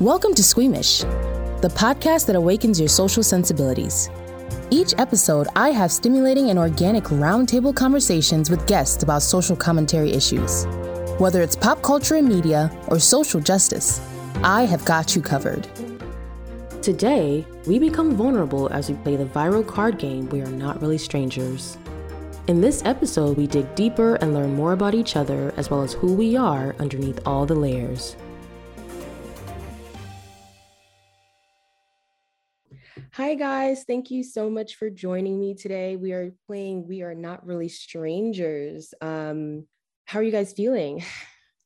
Welcome to Squeamish, the podcast that awakens your social sensibilities. Each episode, I have stimulating and organic roundtable conversations with guests about social commentary issues. Whether it's pop culture and media or social justice, I have got you covered. Today, we become vulnerable as we play the viral card game We Are Not Really Strangers. In this episode, we dig deeper and learn more about each other as well as who we are underneath all the layers. Hi, guys. Thank you so much for joining me today. We are playing We Are Not Really Strangers. Um, how are you guys feeling?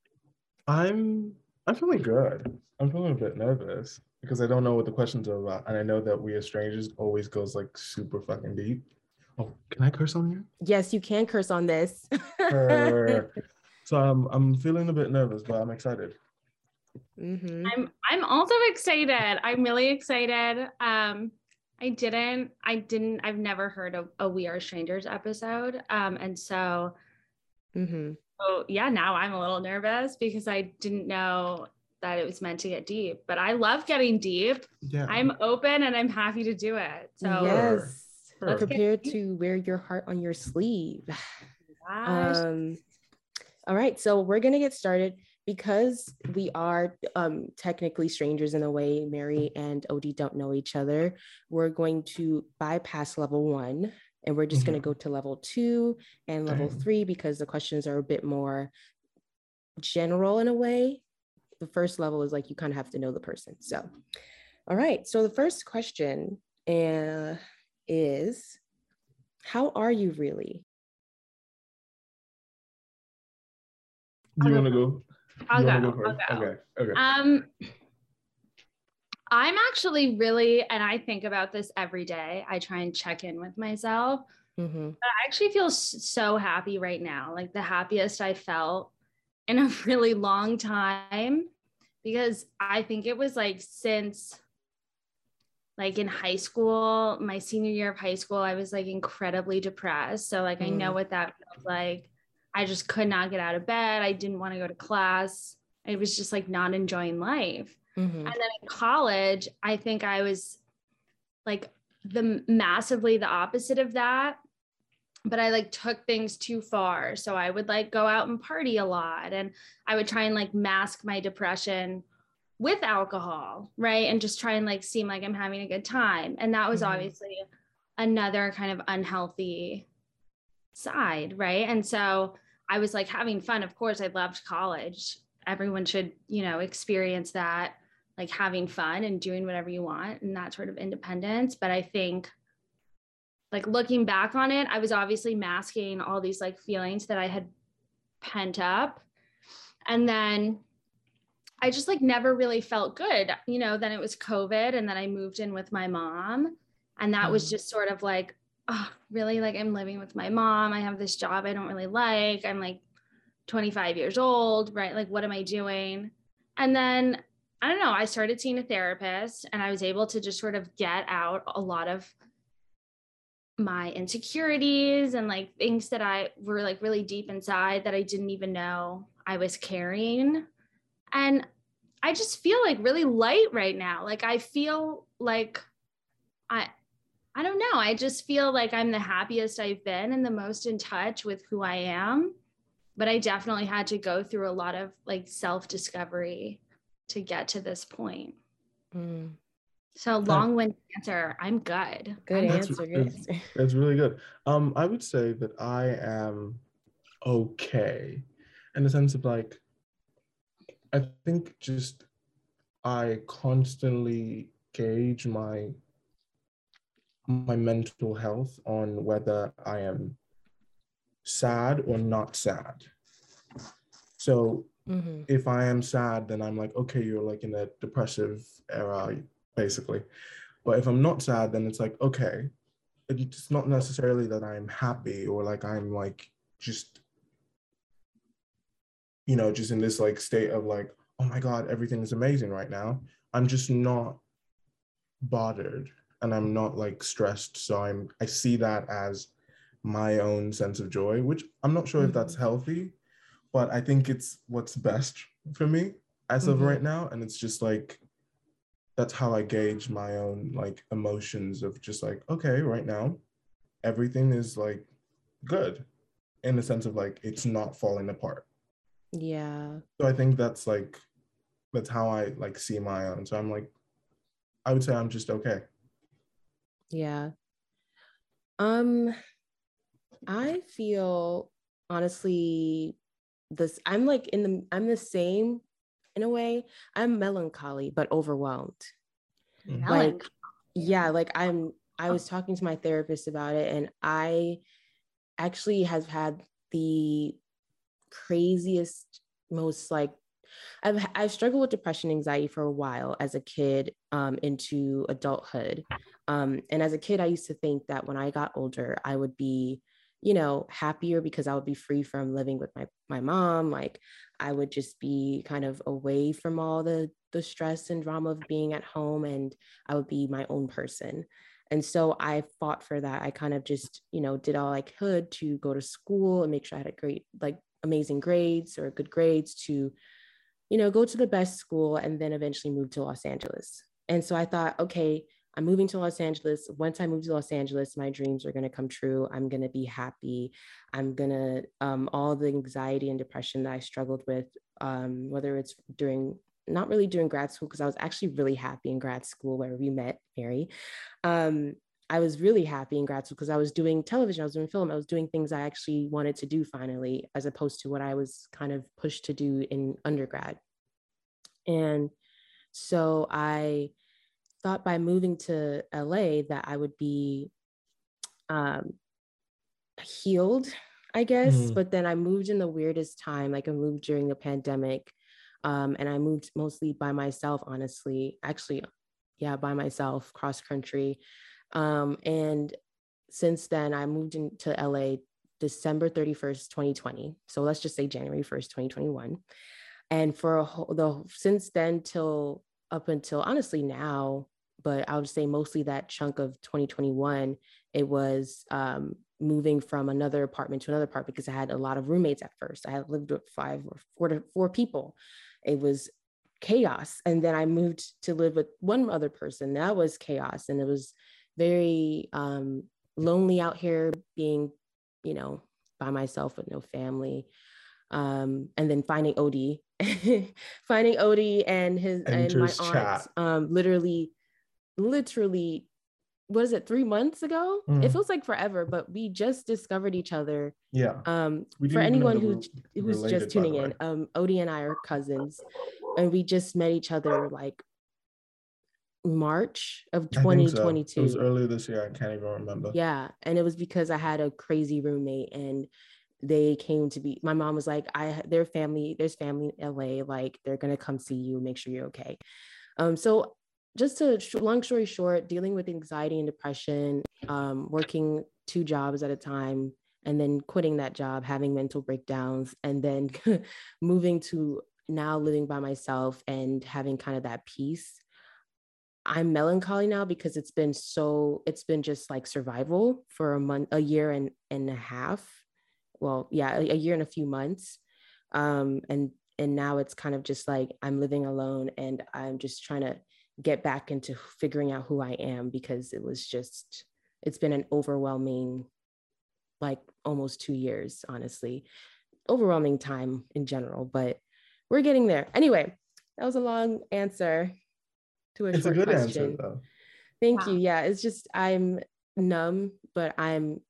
I'm I'm feeling good. I'm feeling a bit nervous because I don't know what the questions are about. And I know that We Are Strangers always goes like super fucking deep. Oh, can I curse on you? Yes, you can curse on this. so I'm I'm feeling a bit nervous, but I'm excited. Mm-hmm. I'm I'm also excited. I'm really excited. Um, I didn't, I didn't, I've never heard of a We Are Strangers episode. Um, and so, mm-hmm. so yeah, now I'm a little nervous because I didn't know that it was meant to get deep, but I love getting deep. Yeah. I'm open and I'm happy to do it. So yes, sure. prepare to wear your heart on your sleeve. Um, all right, so we're gonna get started because we are um, technically strangers in a way, Mary and Odie don't know each other, we're going to bypass level one and we're just mm-hmm. going to go to level two and level Dang. three because the questions are a bit more general in a way. The first level is like you kind of have to know the person. So, all right. So the first question uh, is How are you really? Do you want to go? I'll go. go I'll go. Okay. Okay. Um, I'm actually really, and I think about this every day. I try and check in with myself. Mm-hmm. But I actually feel so happy right now, like the happiest I felt in a really long time, because I think it was like since like in high school, my senior year of high school, I was like incredibly depressed. So like mm. I know mm. what that feels like. I just could not get out of bed. I didn't want to go to class. I was just like not enjoying life. Mm-hmm. And then in college, I think I was like the massively the opposite of that. But I like took things too far. So I would like go out and party a lot and I would try and like mask my depression with alcohol, right? And just try and like seem like I'm having a good time. And that was mm-hmm. obviously another kind of unhealthy side, right? And so I was like having fun. Of course, I loved college. Everyone should, you know, experience that, like having fun and doing whatever you want and that sort of independence. But I think, like, looking back on it, I was obviously masking all these like feelings that I had pent up. And then I just like never really felt good. You know, then it was COVID and then I moved in with my mom. And that was mm-hmm. just sort of like oh, really like I'm living with my mom. I have this job I don't really like. I'm like 25 years old, right? Like, what am I doing? And then I don't know, I started seeing a therapist and I was able to just sort of get out a lot of my insecurities and like things that I were like really deep inside that I didn't even know I was carrying. And I just feel like really light right now. Like I feel like I I don't know. I just feel like I'm the happiest I've been and the most in touch with who I am. But I definitely had to go through a lot of like self discovery to get to this point. Mm. So long winded answer. I'm good. Good I'm answer. Good that's, answer. That's really good. Um, I would say that I am okay in the sense of like, I think just I constantly gauge my my mental health on whether I am sad or not sad. So mm-hmm. if I am sad, then I'm like, okay, you're like in a depressive era, basically. But if I'm not sad, then it's like, okay, it's not necessarily that I'm happy or like I'm like just, you know, just in this like state of like, oh my God, everything is amazing right now. I'm just not bothered and I'm not like stressed. So I'm I see that as my own sense of joy, which I'm not sure mm-hmm. if that's mm-hmm. healthy, but I think it's what's best for me as mm-hmm. of right now. And it's just like that's how I gauge my own like emotions of just like, okay, right now, everything is like good in the sense of like it's not falling apart. Yeah. So I think that's like that's how I like see my own. So I'm like, I would say I'm just okay. Yeah. Um, I feel honestly this I'm like in the I'm the same in a way. I'm melancholy but overwhelmed. Mm-hmm. Like yeah, like I'm I was talking to my therapist about it and I actually have had the craziest most like I've I've struggled with depression, anxiety for a while as a kid um, into adulthood, um, and as a kid, I used to think that when I got older, I would be, you know, happier because I would be free from living with my my mom. Like I would just be kind of away from all the the stress and drama of being at home, and I would be my own person. And so I fought for that. I kind of just, you know, did all I could to go to school and make sure I had a great, like amazing grades or good grades to you know, go to the best school and then eventually move to Los Angeles. And so I thought, okay, I'm moving to Los Angeles. Once I move to Los Angeles, my dreams are going to come true. I'm going to be happy. I'm going to, um, all the anxiety and depression that I struggled with, um, whether it's during, not really during grad school, because I was actually really happy in grad school where we met, Mary. Um, I was really happy in grad school because I was doing television, I was doing film, I was doing things I actually wanted to do finally, as opposed to what I was kind of pushed to do in undergrad. And so I thought by moving to LA that I would be um, healed, I guess. Mm-hmm. But then I moved in the weirdest time. Like I moved during the pandemic. Um, and I moved mostly by myself, honestly. Actually, yeah, by myself, cross country. Um, and since then, I moved into LA December 31st, 2020. So let's just say January 1st, 2021 and for a whole, the since then till up until honestly now but i would say mostly that chunk of 2021 it was um, moving from another apartment to another apartment because i had a lot of roommates at first. I had lived with five or four to four people. It was chaos. And then i moved to live with one other person. That was chaos. And it was very um, lonely out here being you know by myself with no family um, and then finding Odie, finding Odie and his Enters and my aunt um, literally, literally, what is it? Three months ago? Mm. It feels like forever, but we just discovered each other. Yeah. Um, for anyone who who's related, just tuning in, um, Odie and I are cousins, and we just met each other like March of 2022. So. It was earlier this year. I can't even remember. Yeah, and it was because I had a crazy roommate and they came to be my mom was like i their family there's family in la like they're gonna come see you make sure you're okay um so just to long story short dealing with anxiety and depression um working two jobs at a time and then quitting that job having mental breakdowns and then moving to now living by myself and having kind of that peace i'm melancholy now because it's been so it's been just like survival for a month a year and and a half. Well, yeah, a, a year and a few months. Um, and and now it's kind of just like I'm living alone and I'm just trying to get back into figuring out who I am because it was just it's been an overwhelming like almost 2 years honestly. Overwhelming time in general but we're getting there. Anyway that was a long answer to a it's short a good question. answer though. Thank wow. you. Yeah it's just i'm numb but i'm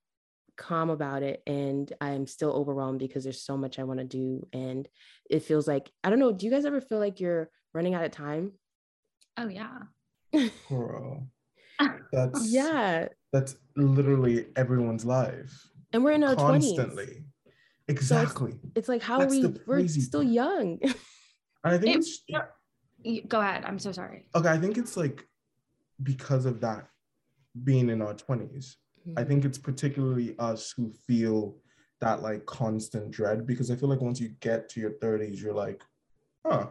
calm about it and I'm still overwhelmed because there's so much I want to do and it feels like I don't know do you guys ever feel like you're running out of time? Oh yeah. Girl. That's yeah. that's literally everyone's life. And we're in our constantly. 20s. exactly so it's, it's, like how that's are we we're still young. I think it, it's go ahead i'm so sorry okay i think it's like because of that being in our 20s Mm-hmm. I think it's particularly us who feel that like constant dread because I feel like once you get to your 30s, you're like, huh,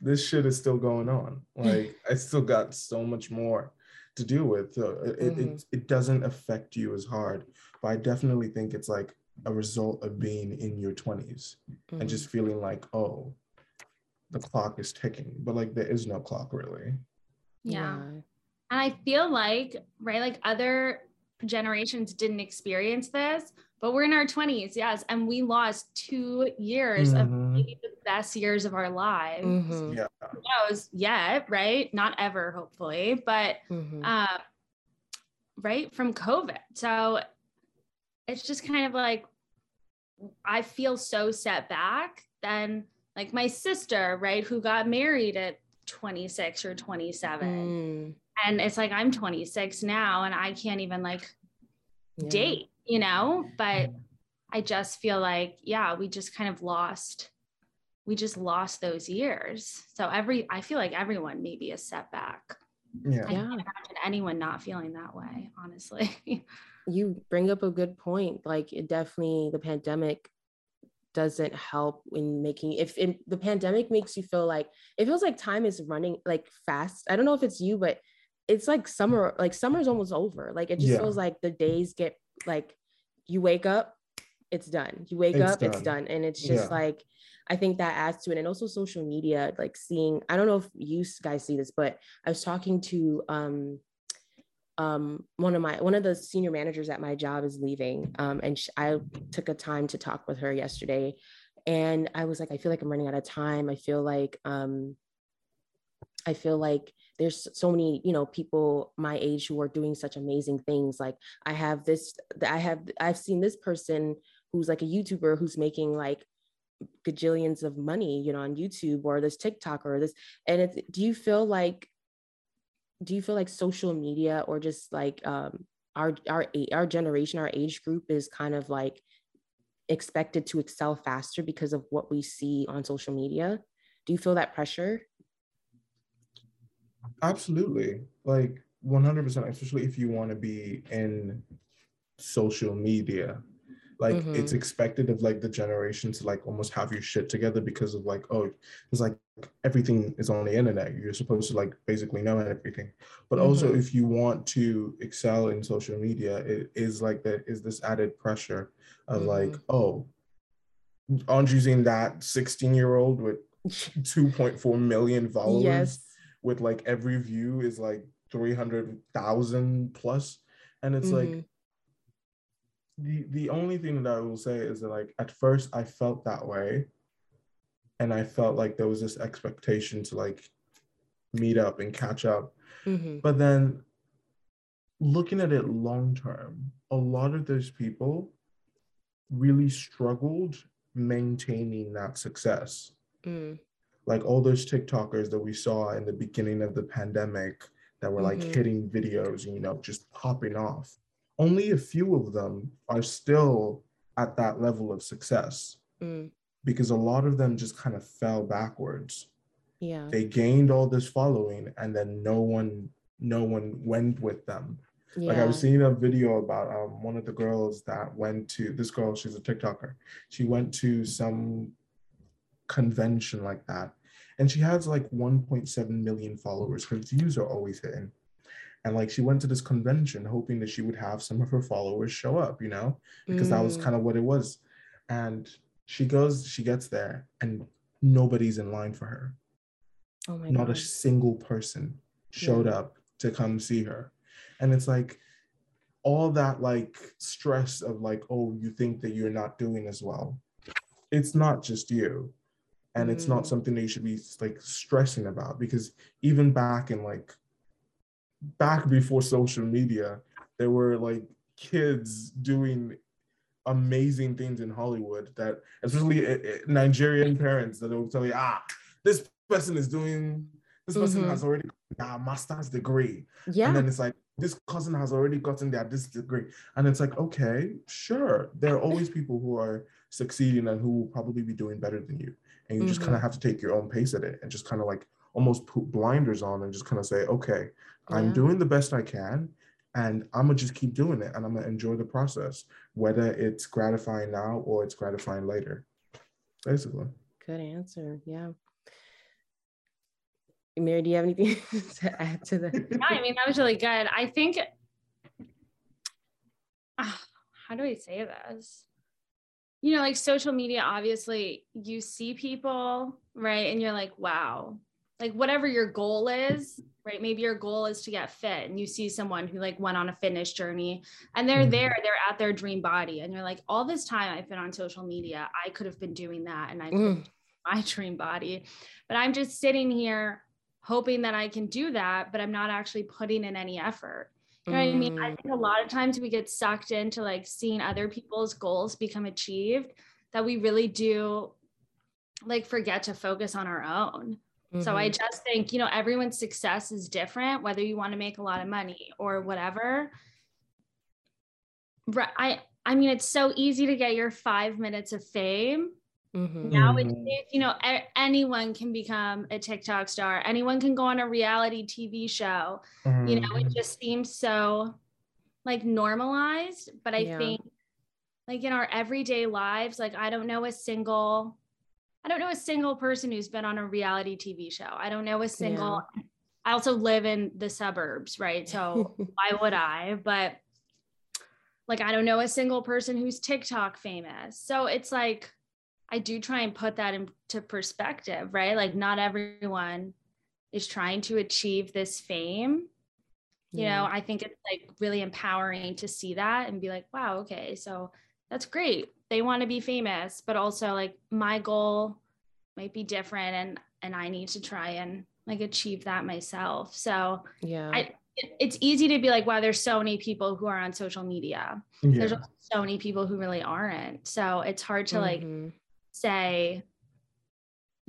this shit is still going on. Like I still got so much more to deal with. So it, mm-hmm. it, it doesn't affect you as hard. But I definitely think it's like a result of being in your 20s mm-hmm. and just feeling like, oh, the clock is ticking. But like there is no clock really. yeah. yeah. And I feel like, right, like other generations didn't experience this, but we're in our 20s, yes. And we lost two years mm-hmm. of maybe the best years of our lives. Mm-hmm. Yeah. Who knows yet, right? Not ever, hopefully, but mm-hmm. uh, right from COVID. So it's just kind of like I feel so set back. Then, like my sister, right, who got married at 26 or 27. Mm. And it's like I'm 26 now and I can't even like yeah. date, you know? But I just feel like, yeah, we just kind of lost, we just lost those years. So every, I feel like everyone maybe a setback. Yeah. I can't imagine anyone not feeling that way, honestly. you bring up a good point. Like it definitely, the pandemic doesn't help in making if it, the pandemic makes you feel like it feels like time is running like fast i don't know if it's you but it's like summer like summer's almost over like it just yeah. feels like the days get like you wake up it's done you wake it's up done. it's done and it's just yeah. like i think that adds to it and also social media like seeing i don't know if you guys see this but i was talking to um um, one of my one of the senior managers at my job is leaving um, and sh- i took a time to talk with her yesterday and i was like i feel like i'm running out of time. I feel like um, i feel like there's so many you know people my age who are doing such amazing things. Like i have this i have i've seen this person who's like a youtuber who's making like gajillions of money you know on youtube or this tiktok or this and do you feel like do you feel like social media or just like um, our our our generation, our age group is kind of like expected to excel faster because of what we see on social media? Do you feel that pressure? Absolutely. Like 100%, especially if you want to be in social media like mm-hmm. it's expected of like the generation to like almost have your shit together because of like oh it's like everything is on the internet you're supposed to like basically know everything but mm-hmm. also if you want to excel in social media it is like there is this added pressure of mm-hmm. like oh aren't you seeing that 16 year old with 2.4 million followers yes. with like every view is like 300,000 plus and it's like mm-hmm the the only thing that I will say is that like at first I felt that way, and I felt like there was this expectation to like meet up and catch up, mm-hmm. but then looking at it long term, a lot of those people really struggled maintaining that success. Mm. Like all those TikTokers that we saw in the beginning of the pandemic that were like mm-hmm. hitting videos and you know just popping off only a few of them are still at that level of success. Mm. because a lot of them just kind of fell backwards. Yeah. They gained all this following and then no one no one went with them. Yeah. like i was seeing a video about um, one of the girls that went to this girl she's a tiktoker. She went to some convention like that. And she has like 1.7 million followers. Her views are always hitting and like she went to this convention hoping that she would have some of her followers show up you know because mm. that was mm. kind of what it was and she goes she gets there and nobody's in line for her oh my god. not God. a single person showed yeah. up to come see her and it's like all that like stress of like oh you think that you're not doing as well it's not just you and mm. it's not mm. something that you should be like stressing about because even back in like back before social media, there were like kids doing amazing things in Hollywood that, especially eh, eh, Nigerian parents, that will tell you, ah, this person is doing, this person mm-hmm. has already got a master's degree. Yeah. And then it's like, this cousin has already gotten their this degree. And it's like, okay, sure. There are always people who are succeeding and who will probably be doing better than you. And you mm-hmm. just kind of have to take your own pace at it and just kind of like almost put blinders on and just kind of say, okay, yeah. I'm doing the best I can and I'm gonna just keep doing it and I'm gonna enjoy the process, whether it's gratifying now or it's gratifying later. Basically. Good answer. Yeah. Mary, do you have anything to add to that? Yeah, I mean, that was really good. I think, uh, how do I say this? You know, like social media, obviously, you see people, right? And you're like, wow, like whatever your goal is, right? Maybe your goal is to get fit and you see someone who like went on a fitness journey and they're mm-hmm. there, they're at their dream body. And you're like, all this time I've been on social media, I could have been doing that and I mm. my dream body. But I'm just sitting here hoping that I can do that, but I'm not actually putting in any effort. You know what I mean? I mm. think a lot of times we get sucked into like seeing other people's goals become achieved that we really do like forget to focus on our own. Mm-hmm. So I mm-hmm. just think, you know, everyone's success is different, whether you want to make a lot of money or whatever. I I mean, it's so easy to get your five minutes of fame. Mm-hmm. Now you know anyone can become a TikTok star. Anyone can go on a reality TV show. Mm-hmm. You know, it mm-hmm. just seems so like normalized. But I yeah. think like in our everyday lives, like I don't know a single I don't know a single person who's been on a reality TV show. I don't know a single. Yeah. I also live in the suburbs, right? So why would I? But like, I don't know a single person who's TikTok famous. So it's like, I do try and put that into perspective, right? Like, not everyone is trying to achieve this fame. You yeah. know, I think it's like really empowering to see that and be like, wow, okay, so that's great they want to be famous but also like my goal might be different and and i need to try and like achieve that myself so yeah I, it's easy to be like wow there's so many people who are on social media yeah. there's so many people who really aren't so it's hard to like mm-hmm. say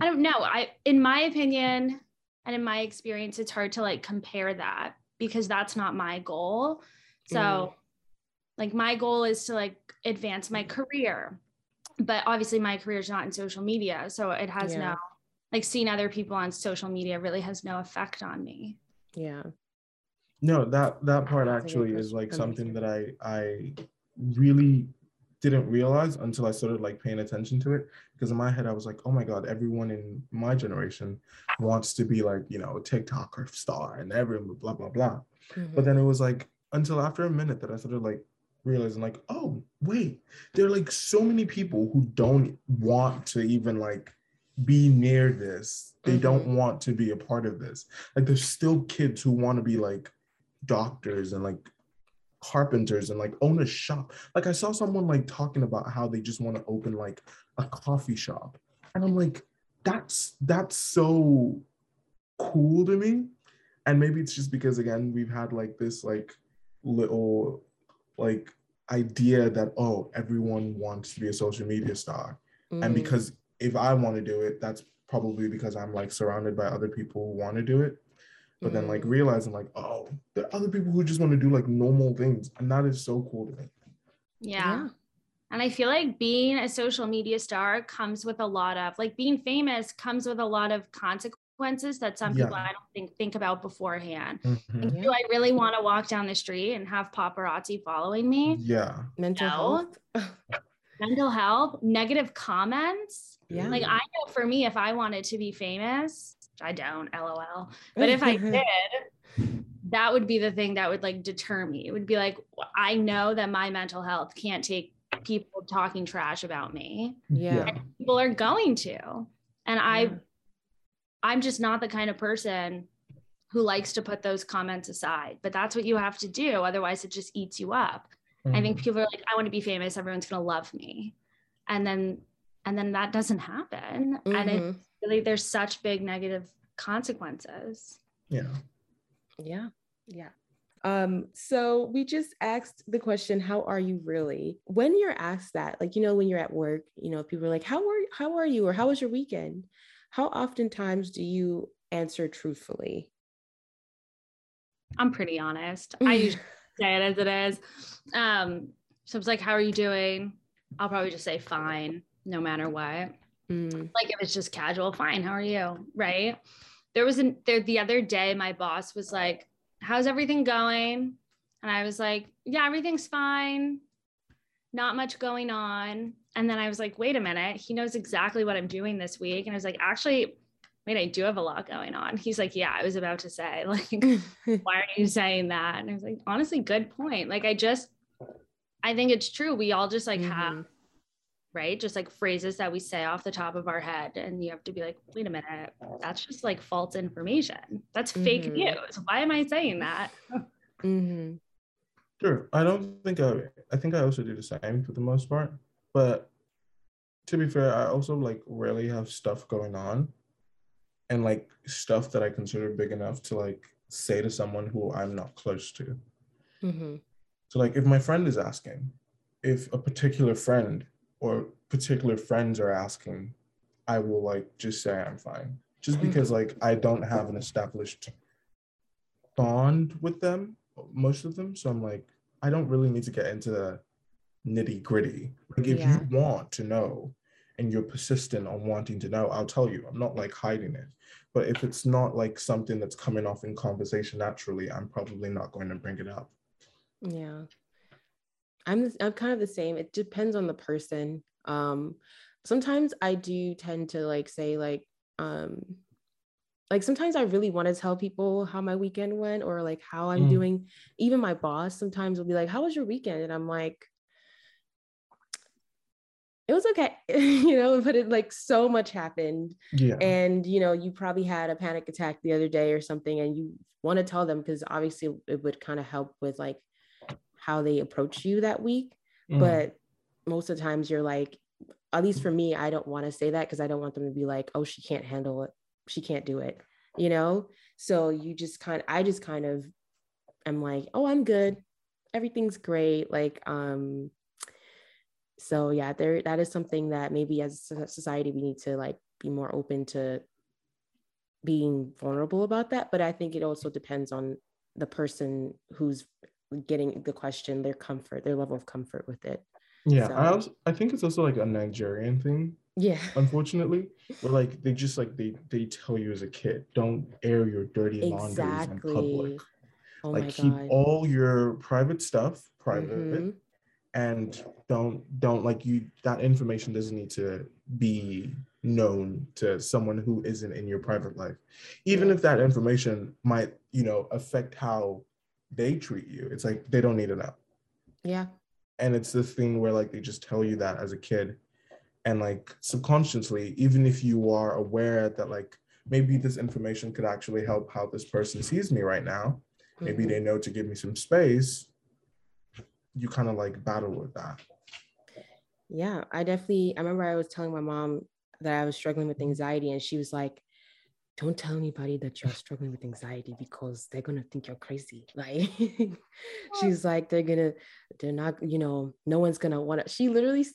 i don't know i in my opinion and in my experience it's hard to like compare that because that's not my goal so mm. Like my goal is to like advance my career. But obviously, my career is not in social media. So it has yeah. no, like, seeing other people on social media really has no effect on me. Yeah. No, that that part actually is like something that I I really didn't realize until I started like paying attention to it. Because in my head, I was like, oh my God, everyone in my generation wants to be like, you know, a TikToker star and everyone blah, blah, blah. Mm-hmm. But then it was like until after a minute that I started like realizing like, oh wait, there are like so many people who don't want to even like be near this. They mm-hmm. don't want to be a part of this. Like there's still kids who want to be like doctors and like carpenters and like own a shop. Like I saw someone like talking about how they just want to open like a coffee shop. And I'm like, that's that's so cool to me. And maybe it's just because again, we've had like this like little like idea that oh everyone wants to be a social media star mm. and because if i want to do it that's probably because i'm like surrounded by other people who want to do it but mm. then like mm. realizing like oh there are other people who just want to do like normal things and that is so cool to me yeah. yeah. And I feel like being a social media star comes with a lot of like being famous comes with a lot of consequences consequences that some people I don't think think about beforehand. Mm-hmm. do I really want to walk down the street and have paparazzi following me? Yeah. Mental no. health. Mental health, negative comments. Yeah. Like I know for me, if I wanted to be famous, I don't, lol. But if I did, that would be the thing that would like deter me. It would be like, I know that my mental health can't take people talking trash about me. Yeah. And people are going to. And yeah. I I'm just not the kind of person who likes to put those comments aside, but that's what you have to do. Otherwise, it just eats you up. Mm-hmm. I think mm-hmm. people are like, I want to be famous. Everyone's going to love me. And then, and then that doesn't happen. Mm-hmm. And it really, there's such big negative consequences. Yeah. Yeah. Yeah. Um, so we just asked the question, how are you really? When you're asked that, like, you know, when you're at work, you know, people are like, how are, how are you? Or how was your weekend? How oftentimes do you answer truthfully? I'm pretty honest. I usually say it as it is. Um, so it's like, how are you doing? I'll probably just say fine, no matter what. Mm. Like if it's just casual, fine. How are you? Right. There was an there the other day, my boss was like, How's everything going? And I was like, Yeah, everything's fine. Not much going on. And then I was like, wait a minute, he knows exactly what I'm doing this week. And I was like, actually, wait, I do have a lot going on. He's like, yeah, I was about to say, like, why are you saying that? And I was like, honestly, good point. Like, I just, I think it's true. We all just like mm-hmm. have right? Just like phrases that we say off the top of our head. And you have to be like, wait a minute, that's just like false information. That's fake mm-hmm. news. Why am I saying that? mm-hmm. Sure. I don't think I, I think I also do the same for the most part. But to be fair, I also like rarely have stuff going on and like stuff that I consider big enough to like say to someone who I'm not close to. Mm-hmm. So, like, if my friend is asking, if a particular friend or particular friends are asking, I will like just say I'm fine. Just mm-hmm. because like I don't have an established bond with them, most of them. So I'm like, I don't really need to get into the nitty gritty. Like if yeah. you want to know and you're persistent on wanting to know, I'll tell you. I'm not like hiding it. But if it's not like something that's coming off in conversation naturally, I'm probably not going to bring it up. Yeah. I'm I'm kind of the same. It depends on the person. Um sometimes I do tend to like say like um like sometimes I really want to tell people how my weekend went or like how I'm mm. doing. Even my boss sometimes will be like, "How was your weekend?" and I'm like, it was okay, you know, but it like so much happened. Yeah. And you know, you probably had a panic attack the other day or something, and you want to tell them because obviously it would kind of help with like how they approach you that week. Mm. But most of the times you're like, at least for me, I don't want to say that because I don't want them to be like, oh, she can't handle it. She can't do it, you know? So you just kind of, I just kind of am like, oh, I'm good. Everything's great. Like, um, so yeah, there that is something that maybe as a society we need to like be more open to being vulnerable about that. But I think it also depends on the person who's getting the question, their comfort, their level of comfort with it. Yeah, so. I also I think it's also like a Nigerian thing. Yeah. Unfortunately, where like they just like they they tell you as a kid, don't air your dirty laundry exactly. in public. Oh like keep all your private stuff private. Mm-hmm. And don't don't like you that information doesn't need to be known to someone who isn't in your private life. Even if that information might, you know, affect how they treat you. It's like they don't need to know. Yeah. And it's this thing where like they just tell you that as a kid. And like subconsciously, even if you are aware that like maybe this information could actually help how this person sees me right now, mm-hmm. maybe they know to give me some space, you kind of like battle with that. Yeah, I definitely I remember I was telling my mom that I was struggling with anxiety and she was like, don't tell anybody that you're struggling with anxiety because they're gonna think you're crazy. Like she's like, they're gonna, they're not, you know, no one's gonna wanna. She literally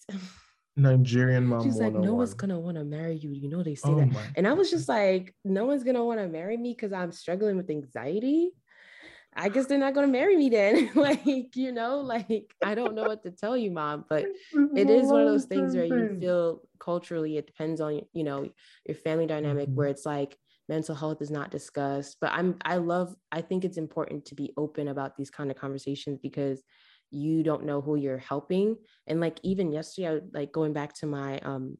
Nigerian mom. She's like, no one's oh gonna want to marry you. You know, they say oh that. And I was just like, no one's gonna want to marry me because I'm struggling with anxiety. I guess they're not gonna marry me then. like, you know, like I don't know what to tell you, mom. But it is one of those things where you feel culturally, it depends on, you know, your family dynamic, mm-hmm. where it's like mental health is not discussed but i'm i love i think it's important to be open about these kind of conversations because you don't know who you're helping and like even yesterday I, was, like going back to my um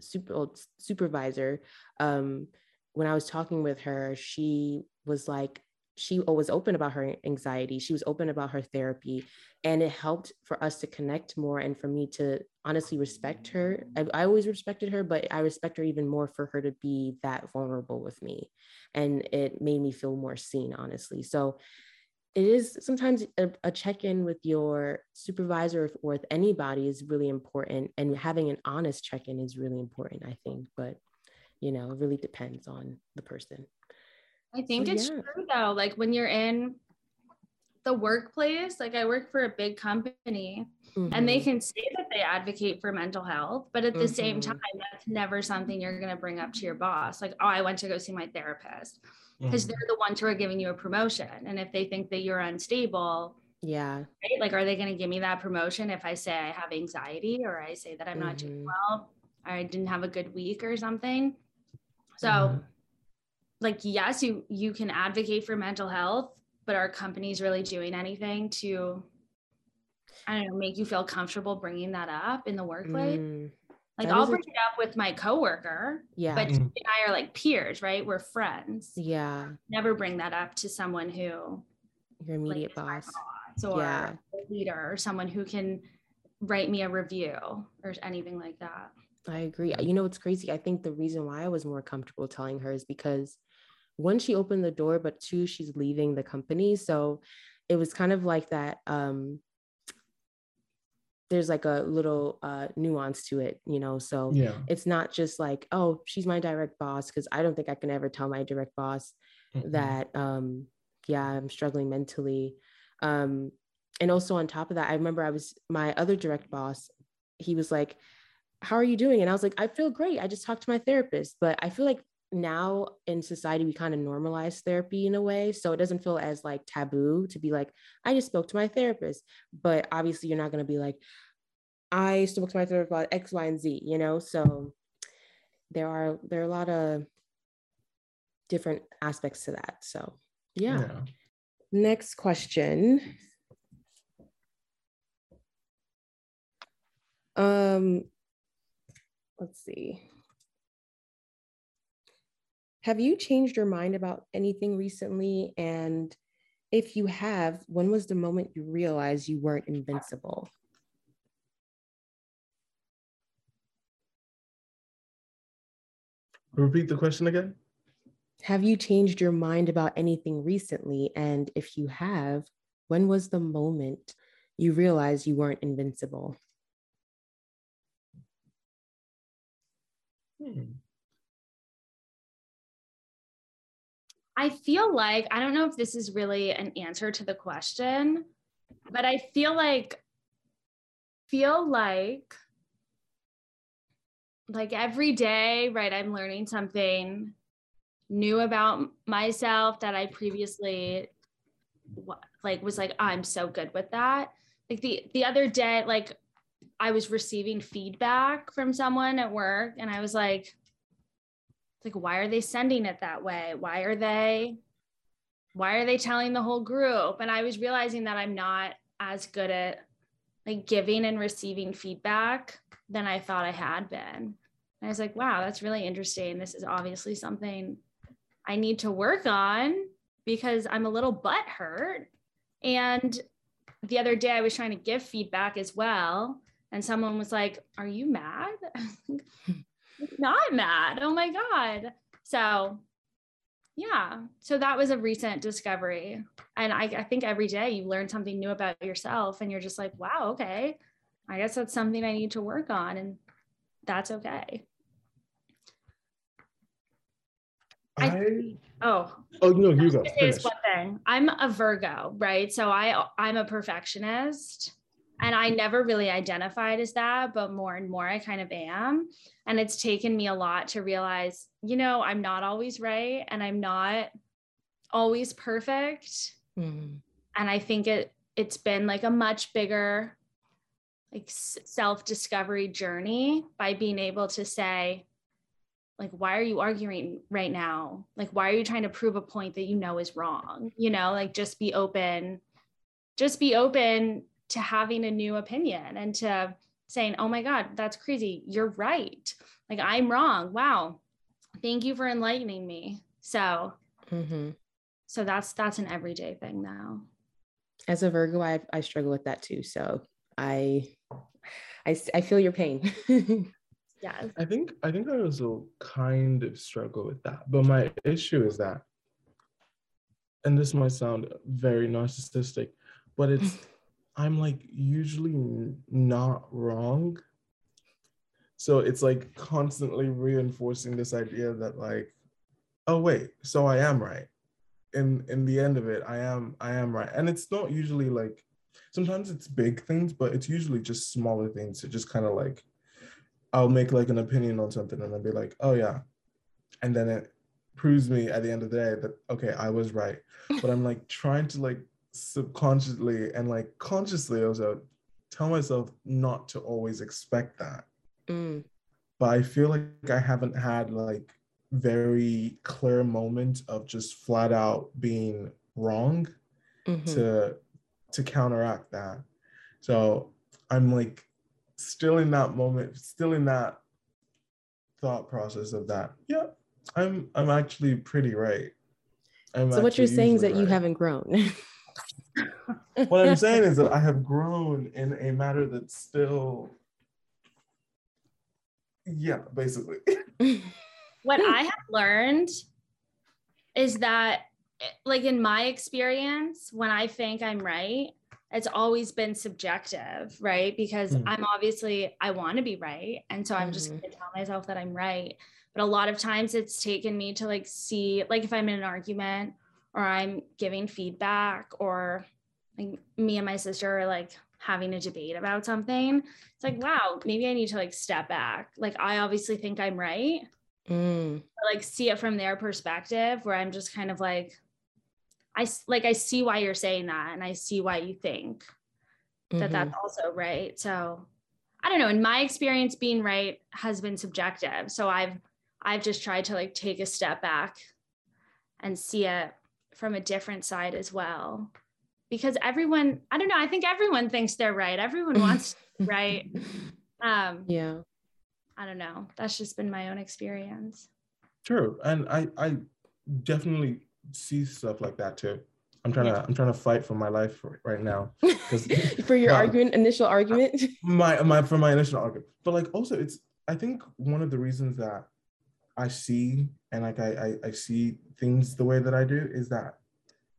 super supervisor um when i was talking with her she was like she oh, was open about her anxiety she was open about her therapy and it helped for us to connect more and for me to honestly respect her. I, I, always respected her but i respect her even more for her to be that vulnerable with me and it made me feel more seen honestly. So it is sometimes a, a check-in with your supervisor or with anybody is really important and having an honest check-in is really important i think but you know it really depends on the person I think so, it's yeah. true though. Like when you're in the workplace, like I work for a big company mm-hmm. and they mm-hmm. can say that they advocate for mental health, but at the mm-hmm. same time, that's never something you're going to bring up to your boss. Like, oh, I went to go see my therapist because mm-hmm. they're the ones who are giving you a promotion. And if they think that you're unstable, yeah. Right? Like, are they going to give me that promotion if I say I have anxiety or I say that I'm not doing mm-hmm. well, or I didn't have a good week or something? So, mm-hmm like yes you you can advocate for mental health but are companies really doing anything to i don't know make you feel comfortable bringing that up in the workplace mm, like i'll bring a- it up with my coworker yeah but mm. and i are like peers right we're friends yeah never bring that up to someone who your immediate like, boss or yeah. leader or someone who can write me a review or anything like that. I agree. You know, it's crazy. I think the reason why I was more comfortable telling her is because one, she opened the door, but two, she's leaving the company. So it was kind of like that. Um, there's like a little uh, nuance to it, you know. So yeah. it's not just like, oh, she's my direct boss, because I don't think I can ever tell my direct boss mm-hmm. that, um, yeah, I'm struggling mentally. Um, and also on top of that, I remember I was my other direct boss. He was like, "How are you doing?" And I was like, "I feel great. I just talked to my therapist." But I feel like now in society we kind of normalize therapy in a way so it doesn't feel as like taboo to be like i just spoke to my therapist but obviously you're not going to be like i spoke to my therapist about x y and z you know? So there are there are a lot of different aspects to that so yeah, yeah. next question. Um let's see have you changed your mind about anything recently? And if you have, when was the moment you realized you weren't invincible? Repeat the question again. Have you changed your mind about anything recently? And if you have, when was the moment you realized you weren't invincible? Hmm. I feel like, I don't know if this is really an answer to the question, but I feel like, feel like, like every day, right? I'm learning something new about myself that I previously like was like, oh, I'm so good with that. Like the the other day, like I was receiving feedback from someone at work, and I was like, like why are they sending it that way? Why are they why are they telling the whole group? And i was realizing that i'm not as good at like giving and receiving feedback than i thought i had been. And i was like wow that's really interesting. This is obviously something i need to work on because i'm a little butt hurt and the other day i was trying to give feedback as well. And someone was like are you mad not mad. Oh my God. So, yeah. So that was a recent discovery. And I, I think every day you learn something new about yourself and you're just like, wow, okay. I guess that's something I need to work on. And that's okay. I, I oh oh no you go is one thing i'm a virgo right so i i'm a perfectionist and I never really identified as that, but more and more I kind of am. And it's taken me a lot to realize, you know, I'm not always right and I'm not always perfect. Mm. And I think it it's been like a much bigger like self-discovery journey by being able to say like why are you arguing right now? Like why are you trying to prove a point that you know is wrong? You know, like just be open just be open to having a new opinion and to saying, oh my God, that's crazy. You're right. Like I'm wrong. Wow. Thank you for enlightening me. So, mm-hmm. so that's, that's an everyday thing now. As a Virgo, I, I struggle with that too. So I, I, I feel your pain. yeah. I think, I think I also kind of struggle with that, but my issue is that, and this might sound very narcissistic, but it's I'm like usually not wrong. So it's like constantly reinforcing this idea that like, oh wait, so I am right. In in the end of it, I am I am right. And it's not usually like sometimes it's big things, but it's usually just smaller things to just kind of like I'll make like an opinion on something and I'll be like, oh yeah. And then it proves me at the end of the day that okay, I was right. But I'm like trying to like subconsciously and like consciously I also tell myself not to always expect that. Mm. But I feel like I haven't had like very clear moment of just flat out being wrong mm-hmm. to to counteract that. So I'm like still in that moment, still in that thought process of that. Yeah, I'm I'm actually pretty right. I'm so what you're saying is that right. you haven't grown. what I'm saying is that I have grown in a matter that's still, yeah, basically. what I have learned is that, like in my experience, when I think I'm right, it's always been subjective, right? Because mm. I'm obviously, I want to be right. And so I'm mm-hmm. just going to tell myself that I'm right. But a lot of times it's taken me to like see, like if I'm in an argument or I'm giving feedback or like me and my sister are like having a debate about something, it's like, wow, maybe I need to like step back. Like I obviously think I'm right. Mm. like see it from their perspective where I'm just kind of like, I like I see why you're saying that and I see why you think that mm-hmm. that's also right. So I don't know, in my experience being right has been subjective. So I've I've just tried to like take a step back and see it from a different side as well. Because everyone, I don't know, I think everyone thinks they're right. Everyone wants right. Um yeah. I don't know. That's just been my own experience. True. And I I definitely see stuff like that too. I'm trying to I'm trying to fight for my life right now. because for your argument, initial argument. My my for my initial argument. But like also it's I think one of the reasons that I see and like I, I I see things the way that I do is that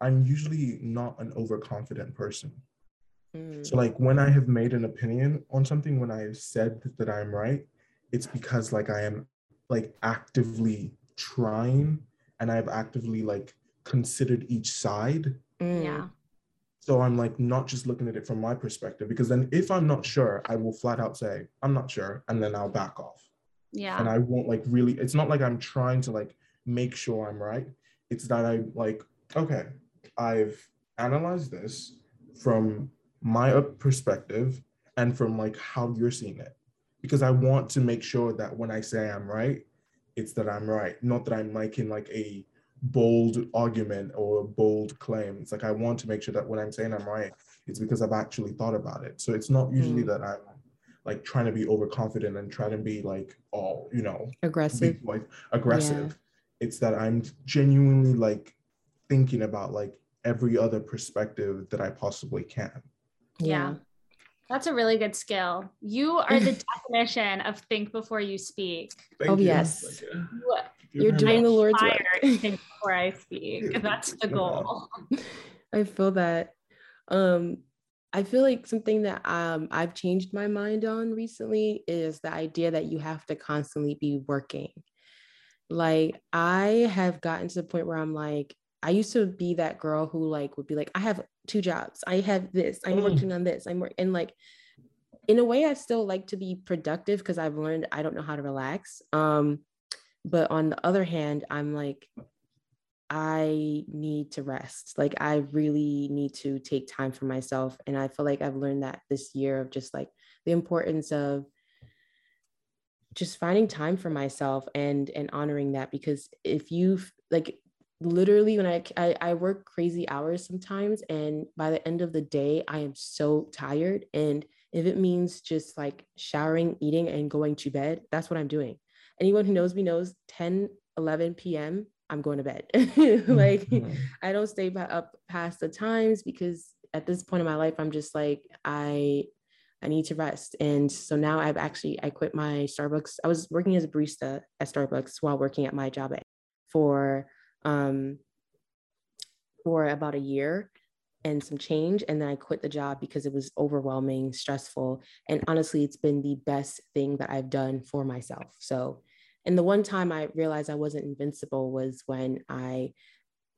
I'm usually not an overconfident person. Mm. So like when I have made an opinion on something, when I have said that I'm right, it's because like I am like actively trying and I've actively like considered each side. Mm. Yeah. So I'm like not just looking at it from my perspective because then if I'm not sure, I will flat out say, I'm not sure, and then I'll back off. Yeah. And I won't like really, it's not like I'm trying to like make sure I'm right. It's that I like, okay, I've analyzed this from my perspective and from like how you're seeing it because I want to make sure that when I say I'm right, it's that I'm right, not that I'm making like a bold argument or a bold claim. It's like I want to make sure that when I'm saying I'm right, it's because I've actually thought about it. So it's not usually mm. that I'm like trying to be overconfident and trying to be like all, you know, aggressive. Like aggressive. Yeah. It's that I'm genuinely like thinking about like every other perspective that I possibly can. Yeah. That's a really good skill. You are the definition of think before you speak. Thank oh, you. yes. You, are doing the Lord's work. think before I speak. That's the goal. I feel that. Um, I feel like something that um, I've changed my mind on recently is the idea that you have to constantly be working. Like, I have gotten to the point where I'm like, I used to be that girl who like would be like, I have two jobs. I have this. I'm mm. working on this. I'm working and like in a way I still like to be productive because I've learned I don't know how to relax. Um, but on the other hand, I'm like, I need to rest. Like I really need to take time for myself. And I feel like I've learned that this year of just like the importance of just finding time for myself and and honoring that because if you like literally when I, I, I work crazy hours sometimes and by the end of the day i am so tired and if it means just like showering eating and going to bed that's what i'm doing anyone who knows me knows 10 11 p.m i'm going to bed like mm-hmm. i don't stay up past the times because at this point in my life i'm just like i i need to rest and so now i've actually i quit my starbucks i was working as a barista at starbucks while working at my job for um, for about a year and some change. And then I quit the job because it was overwhelming, stressful. And honestly, it's been the best thing that I've done for myself. So, and the one time I realized I wasn't invincible was when I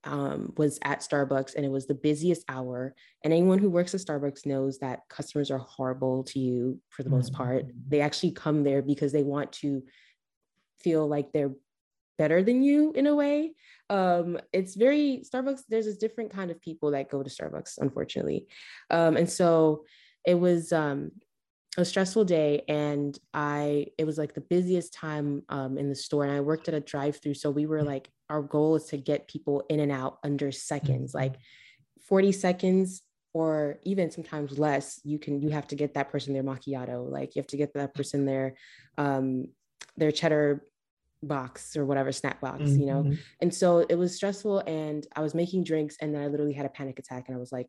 um, was at Starbucks and it was the busiest hour. And anyone who works at Starbucks knows that customers are horrible to you for the most part. Mm-hmm. They actually come there because they want to feel like they're better than you in a way. Um, it's very Starbucks. There's a different kind of people that go to Starbucks, unfortunately, um, and so it was um, a stressful day, and I it was like the busiest time um, in the store, and I worked at a drive-through, so we were like, our goal is to get people in and out under seconds, like 40 seconds or even sometimes less you can you have to get that person their macchiato like you have to get that person their um their cheddar box or whatever snack box mm-hmm. you know mm-hmm. and so it was stressful and i was making drinks and then i literally had a panic attack and i was like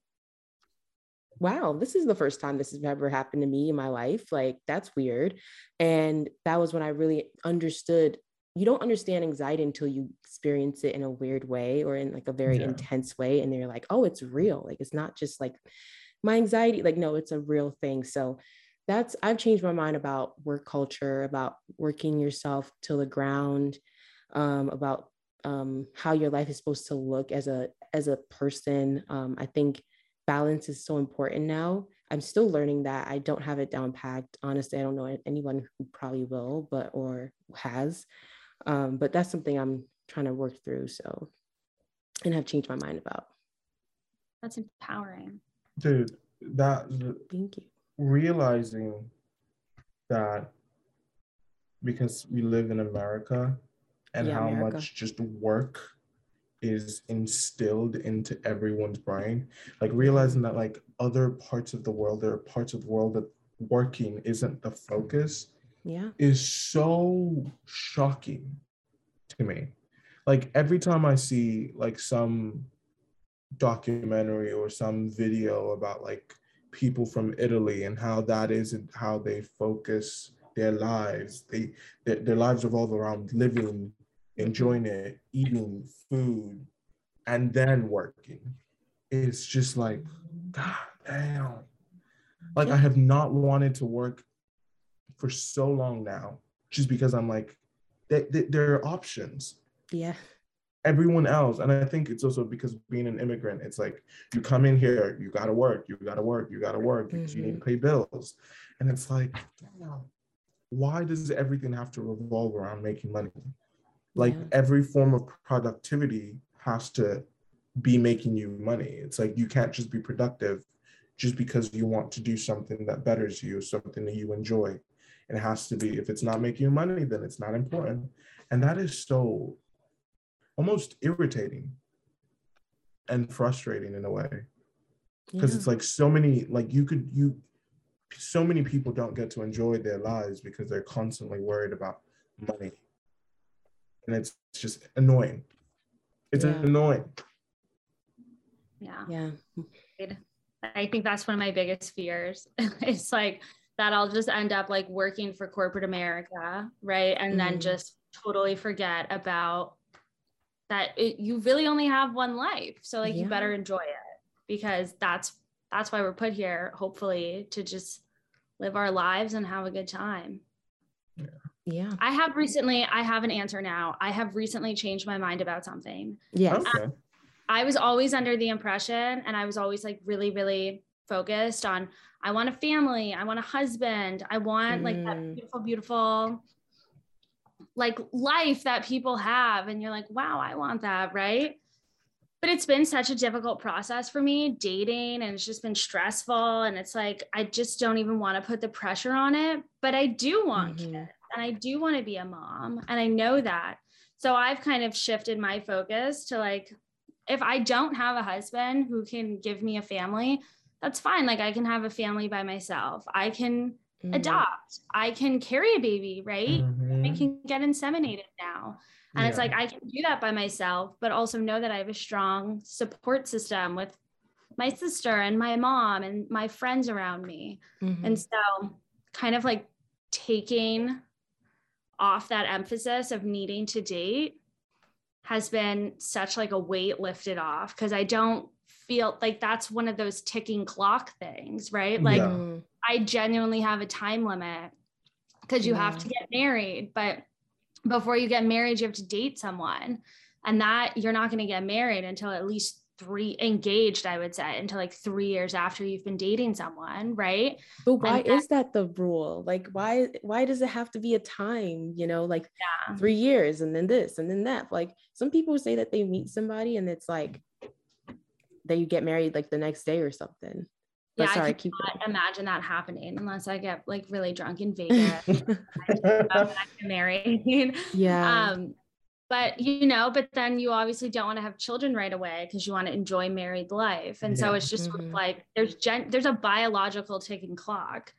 wow this is the first time this has ever happened to me in my life like that's weird and that was when i really understood you don't understand anxiety until you experience it in a weird way or in like a very yeah. intense way and they're like oh it's real like it's not just like my anxiety like no it's a real thing so that's I've changed my mind about work culture, about working yourself to the ground, um, about um, how your life is supposed to look as a as a person. Um, I think balance is so important now. I'm still learning that. I don't have it down packed. Honestly, I don't know anyone who probably will, but or has. Um, but that's something I'm trying to work through. So, and have changed my mind about. That's empowering. Dude, that. Thank you realizing that because we live in America and yeah, how America. much just work is instilled into everyone's brain like realizing that like other parts of the world there are parts of the world that working isn't the focus yeah is so shocking to me like every time i see like some documentary or some video about like people from Italy and how that is and how they focus their lives. They their, their lives revolve around living, enjoying it, eating food, and then working. It's just like, God damn. Like I have not wanted to work for so long now, just because I'm like, they, they, there are options. Yeah everyone else and i think it's also because being an immigrant it's like you come in here you got to work you got to work you got to work because mm-hmm. you need to mm-hmm. pay bills and it's like why does everything have to revolve around making money like yeah. every form of productivity has to be making you money. It's like you can't just be productive just because you want to do something that betters you something that you enjoy. It has to be if it's not making you money then it's not important. And that is so almost irritating and frustrating in a way. Because yeah. it's like so many like you could you so many people don't get to enjoy their lives because they're constantly worried about money it's just annoying. It's yeah. annoying. Yeah. Yeah. I think that's one of my biggest fears. It's like that i'll just end up like working for corporate america right? And mm-hmm. then just totally forget about that it, you really only have one life. So like yeah. you better enjoy it because that's that's why we're put here hopefully to just live our lives and have a good time. Yeah yeah i have recently i have an answer now i have recently changed my mind about something yes okay. I, I was always under the impression and i was always like really really focused on i want a family i want a husband i want mm. like that mm. beautiful beautiful like life that people have and you're like wow i want that right but it's been such a difficult process for me dating and it's just been stressful and it's like i just don't even want to put the pressure on it but i do want mm-hmm. kids and i do want to be a mom and i know that so i've kind of shifted my focus to like if i don't have a husband who can give me a family that's fine like i can have a family by myself i can mm-hmm. adopt. I can carry a baby, right? Mm-hmm. I can get inseminated now. And yeah. it's like I can do that by myself, but also know that I have a strong support system with my sister and my mom and my friends around me. Mm-hmm. And so kind of like taking off that emphasis of needing to date has been such like a weight lifted off because I don't feel like that's one of those ticking clock things, right? Like yeah. I genuinely have a time limit because you yeah. have to get married, but before you get married, you have to date someone. And that you're not going to get married until at least three engaged, I would say, until like three years after you've been dating someone, right? But why is that the rule? Like, why why does it have to be a time? You know, like yeah. three years and then this and then that. Like some people say that they meet somebody and it's like they get married like the next day or something. But yeah, sorry, I keep imagine that happening unless I get like really drunk in Vegas. I married. Yeah. Um, but you know, but then you obviously don't want to have children right away because you want to enjoy married life. And yeah. so it's just mm-hmm. like there's gen- there's a biological ticking clock.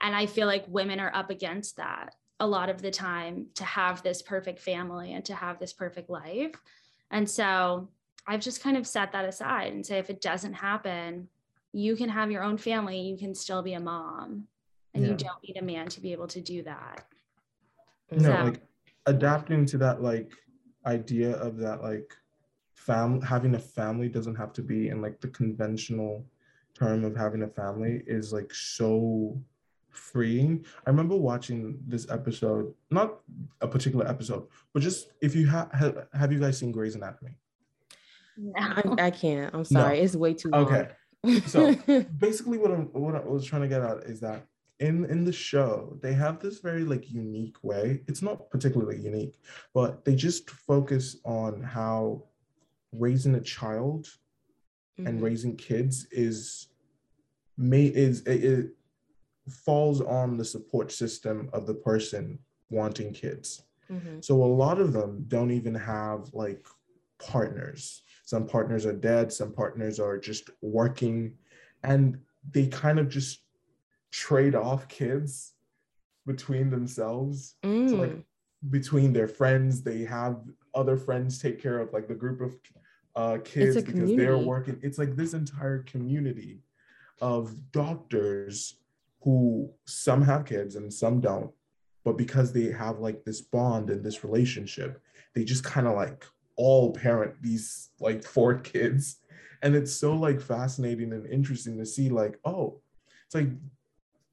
And I feel like women are up against that. a lot of the time to have this perfect family and to have this perfect life. And so I've just kind of set that aside and say, if it doesn't happen, you can have your own family, you can still be a mom, and yeah. you don't need a man to be able to do that. No, so, like adapting to that like idea of that like fam having a family doesn't have to be in like the conventional term of having a family is like so freeing. I remember watching this episode, not a particular episode, but just if you have have you guys seen Grey's Anatomy? No. I, I can't. I'm sorry. No. It's way too long. Okay. So basically what I'm what I was trying to get at is that in in the show they have this very like unique way. It's not particularly unique, but they just focus on how raising a child mm-hmm. and raising kids is may is it, it falls on the support system of the person wanting kids. Mm-hmm. So a lot of them don't even have like partners. Some partners are dead, some partners are just working, and they kind of just trade off kids between themselves. Mm. So like mm. between their friends, they have other friends take care of like the group of uh, kids because community. they're working. It's like this entire community of doctors who some have kids and some don't but because they have like this bond and this relationship they just kind of like all parent these like four kids and it's so like fascinating and interesting to see like oh it's like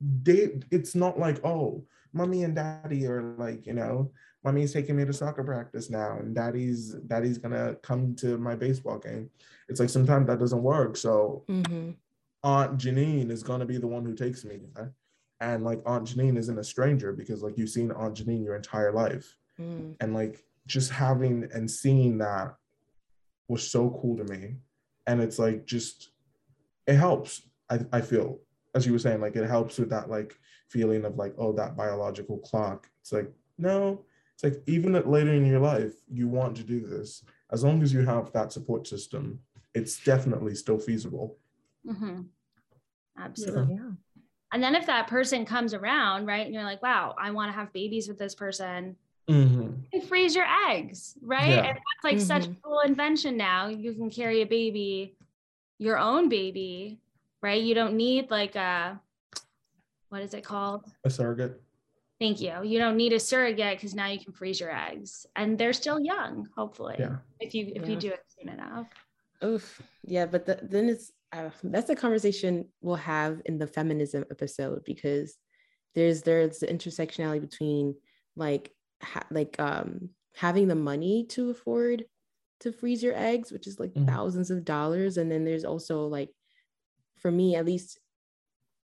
they it's not like oh mommy and daddy are like you know mommy's taking me to soccer practice now and daddy's daddy's gonna come to my baseball game it's like sometimes that doesn't work so mm-hmm. Aunt Janine is gonna be the one who takes me there. And like Aunt Janine isn't a stranger because like you've seen Aunt Janine your entire life. Mm. And like just having and seeing that was so cool to me. And it's like just it helps, I, I feel, as you were saying, like it helps with that like feeling of like, oh, that biological clock. It's like, no, it's like even later in your life, you want to do this. As long as you have that support system, it's definitely still feasible. Mm-hmm. Absolutely. Yeah. And then if that person comes around, right, and you're like, wow, I want to have babies with this person, mm-hmm. freeze your eggs, right? Yeah. And that's like mm-hmm. such a cool invention now. You can carry a baby, your own baby, right? You don't need like a, what is it called? A surrogate. Thank you. You don't need a surrogate because now you can freeze your eggs, and they're still young. Hopefully, yeah. if you if yeah. you do it soon enough. Oof, yeah, but the, then it's uh, that's a conversation we'll have in the feminism episode because there's there's the intersectionality between like ha- like um having the money to afford to freeze your eggs which is like mm-hmm. thousands of dollars and then there's also like for me at least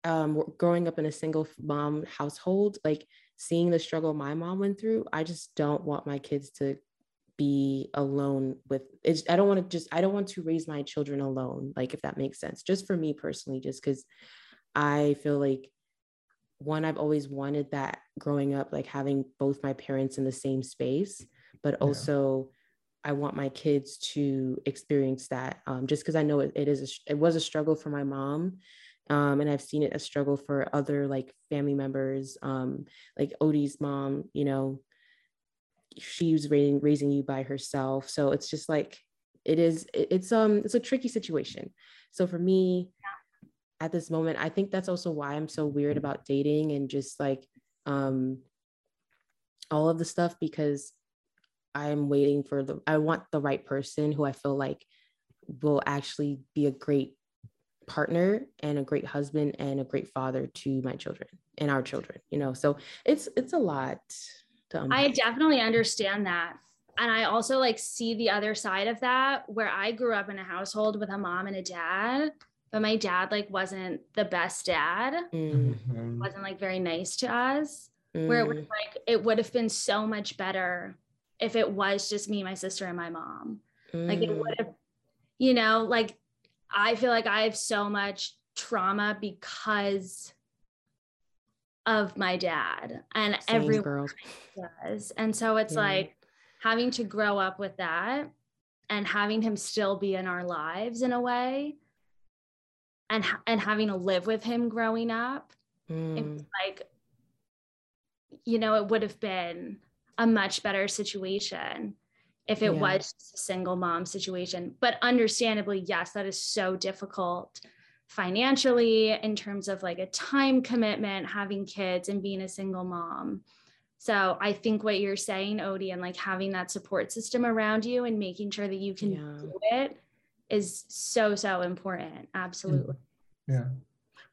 um growing up in a single mom household like seeing the struggle my mom went through i just don't want my kids to be alone with it's i don't want to just i don't want to raise my children alone like if that makes sense just for me personally just because i feel like one i've always wanted that growing up like having both my parents in the same space but also. I want my kids to experience that um, just because i know it, it is a, it was a struggle for my mom um, and I've seen it a struggle for other like family members, um, like Odie's mom, you know, she was raising raising you by herself so it's just like it is it's um it's a tricky situation. So for me at this moment i think that's also why i'm so weird about dating and just like um all of the stuff because i'm waiting for the i want the right person who i feel like will actually be a great partner and a great husband and a great father to my children and our children you know so it's it's a lot I definitely understand that. And I also like see the other side of that where I grew up in a household with a mom and a dad, but my dad like wasn't the best dad. Mm-hmm. Wasn't like very nice to us. Mm. Where it was mm. like it would have been so much better if it was just me, my sister, and my mom. Mm. Like it would mm. have, you know, like I feel like I have so much trauma because of my dad and Same everyone girl. does. And so it's yeah. like having to grow up with that and having him still be in our lives in a way and and having to live with him growing up. Mm. It's like you know, it would have been a much better situation if it yeah. was a single mom situation. But understandably, yes, that is so difficult financially in terms of like a time commitment, having kids and being a single mom. So I think what you're saying, Odie, and like having that support system around you and making sure that you can yeah. do it is so, so important. Absolutely. Yeah.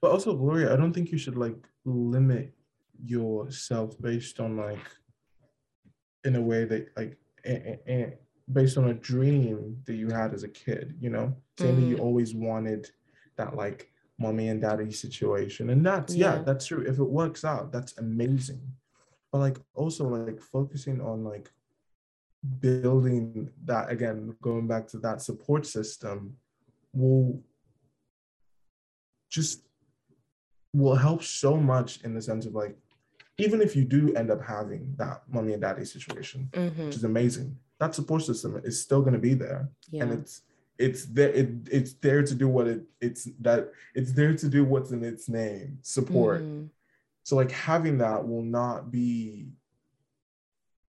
But also, Gloria, I don't think you should like limit yourself based on like in a way that like based on a dream that you had as a kid, you know, saying mm. that you mm. always wanted that like mommy and daddy situation. And that's yeah. yeah, that's true. If it works out, that's amazing. But like also like focusing on like building that again, going back to that support system will just will help so much in the sense of like even if you do end up having that mommy and daddy situation, mm-hmm. which is amazing, that support system is still going to be there, yeah. and it's it's there it, it's there to do what it it's that it's there to do what's in its name, support. Mm-hmm. So like having that will not be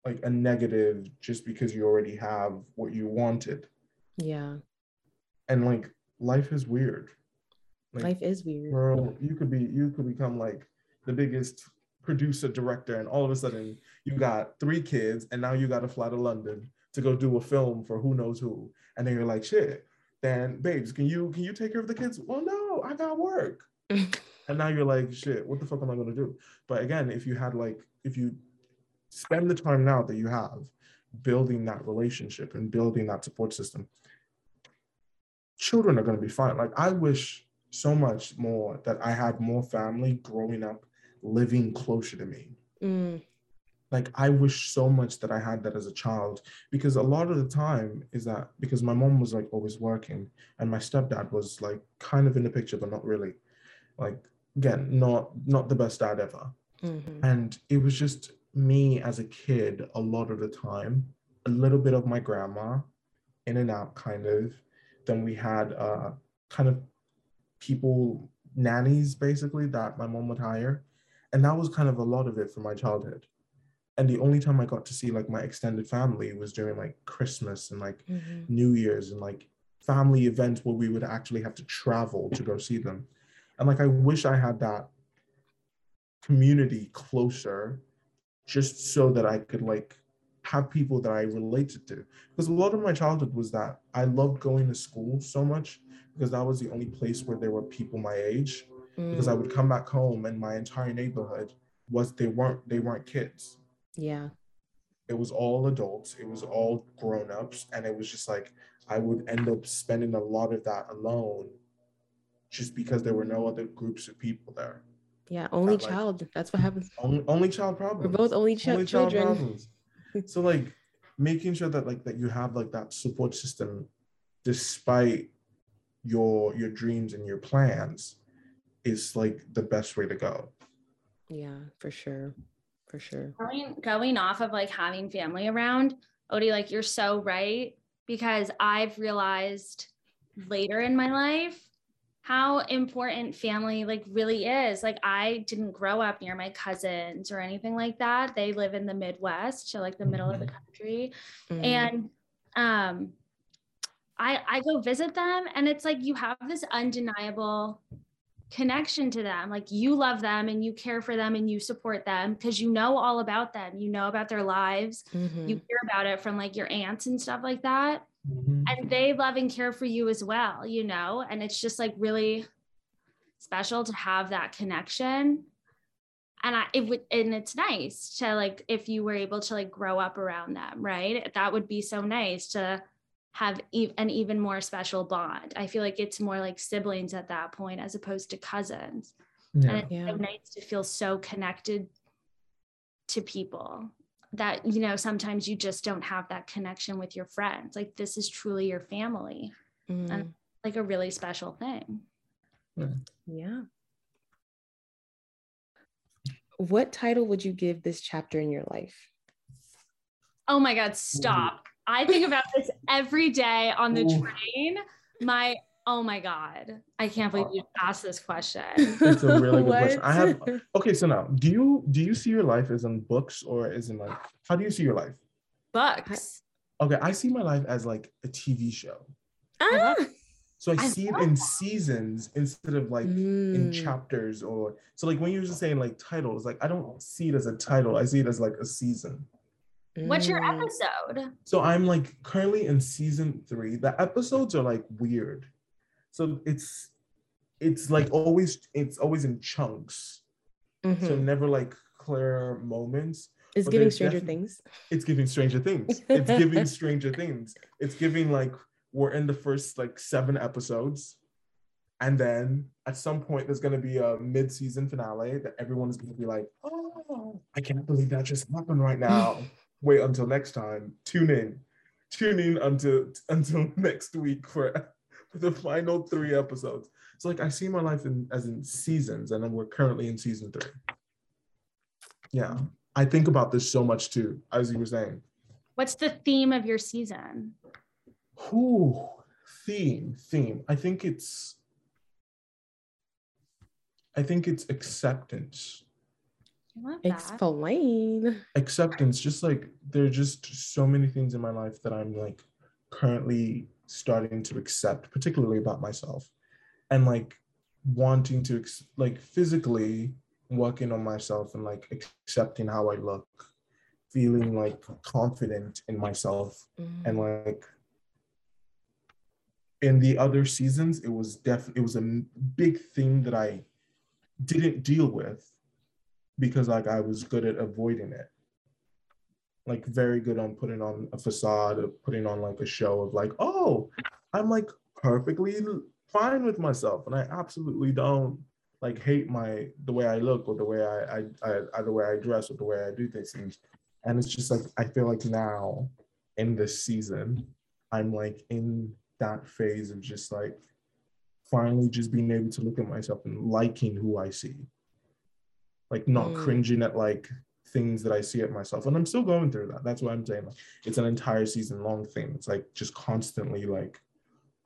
like a negative just because you already have what you wanted. Yeah. And like life is weird. Like, life is weird. Girl, you could be you could become like the biggest producer, director, and all of a sudden you got three kids, and now you got to fly to London to go do a film for who knows who, and then you're like, shit. Then, babes, can you can you take care of the kids? Well, no, I got work. and now you're like, shit, what the fuck am I gonna do? But again, if you had like, if you spend the time now that you have building that relationship and building that support system, children are gonna be fine. Like I wish so much more that I had more family growing up living closer to me. Mm. Like I wish so much that I had that as a child because a lot of the time is that because my mom was like always working and my stepdad was like kind of in the picture but not really. Like again, not not the best dad ever. Mm-hmm. And it was just me as a kid a lot of the time, a little bit of my grandma, in and out kind of. Then we had uh kind of people nannies basically that my mom would hire and that was kind of a lot of it for my childhood. And the only time i got to see like my extended family was during like christmas and like mm-hmm. new year's and like family events where we would actually have to travel to go see them. And like i wish i had that community closer just so that i could like have people that i related to. Because a lot of my childhood was that i loved going to school so much because that was the only place where there were people my age mm. because I would come back home and my entire neighborhood was they weren't they weren't kids. Yeah. It was all adults, it was all grown-ups, and it was just like I would end up spending a lot of that alone just because there were no other groups of people there. Yeah, only that, child. Like, That's what happens. Only, only child problems. We're both only, ch- only child children. Problems. so like making sure that like that you have like that support system despite your your dreams and your plans is like the best way to go. Yeah, for sure. For sure. Going, going off of like having family around, Odie, like you're so right. Because I've realized later in my life how important family like really is. Like I didn't grow up near my cousins or anything like that. They live in the Midwest, so like the middle mm-hmm. of the mm-hmm. country. Mm-hmm. And um I I go visit them and it's like you have this undeniable connection to them. Like you love them and you care for them and you support them because you know all about them. You know about their lives. Mm-hmm. You hear about it from like your aunts and stuff like that. Mm-hmm. And they love and care for you as well, you know? And it's just like really special to have that connection. And I it would and it's nice to like if you were able to like grow up around them, right? That would be so nice to have e- an even more special bond. I feel like it's more like siblings at that point as opposed to cousins. Yeah. And it's yeah. so nice to feel so connected to people that you know sometimes you just don't have that connection with your friends. Like this is truly your family. Mm. And like a really special thing. Yeah. yeah. What title would you give this chapter in your life? Oh my god, stop. I think about this every day on the train. My Oh my god, I can't believe you asked this question. It's a really good question. I have okay. So now, do you do you see your life as in books or as in like how do you see your life? Books. Okay, I see my life as like a TV show. Ah. So I, I see it in that. seasons instead of like mm. in chapters or so like when you're just saying like titles, like I don't see it as a title. I see it as like a season. What's your mm. episode? So I'm like currently in season three. The episodes are like weird. So it's it's like always it's always in chunks. Mm-hmm. So never like clear moments. It's giving Stranger Things. It's giving Stranger Things. It's giving Stranger Things. It's giving like we're in the first like seven episodes. And then at some point there's gonna be a mid-season finale that everyone's gonna be like, oh, I can't believe that just happened right now. Wait until next time. Tune in. Tune in until until next week for the final three episodes. It's like I see my life in as in seasons, and then we're currently in season three. Yeah, I think about this so much too, as you were saying. What's the theme of your season? Who theme theme? I think it's. I think it's acceptance. Explain. Acceptance, just like there are just so many things in my life that I'm like currently starting to accept, particularly about myself, and like wanting to ex- like physically working on myself and like accepting how I look, feeling like confident in myself, mm-hmm. and like in the other seasons, it was definitely it was a big thing that I didn't deal with because like I was good at avoiding it like very good on putting on a facade of putting on like a show of like, oh, I'm like perfectly fine with myself, and I absolutely don't like hate my the way I look or the way I I, I, the way I dress or the way I do things. And it's just like I feel like now in this season, I'm like in that phase of just like finally just being able to look at myself and liking who I see. Like not mm. cringing at like things that I see at myself. And I'm still going through that. That's what I'm saying. Like, it's an entire season long thing. It's like just constantly like,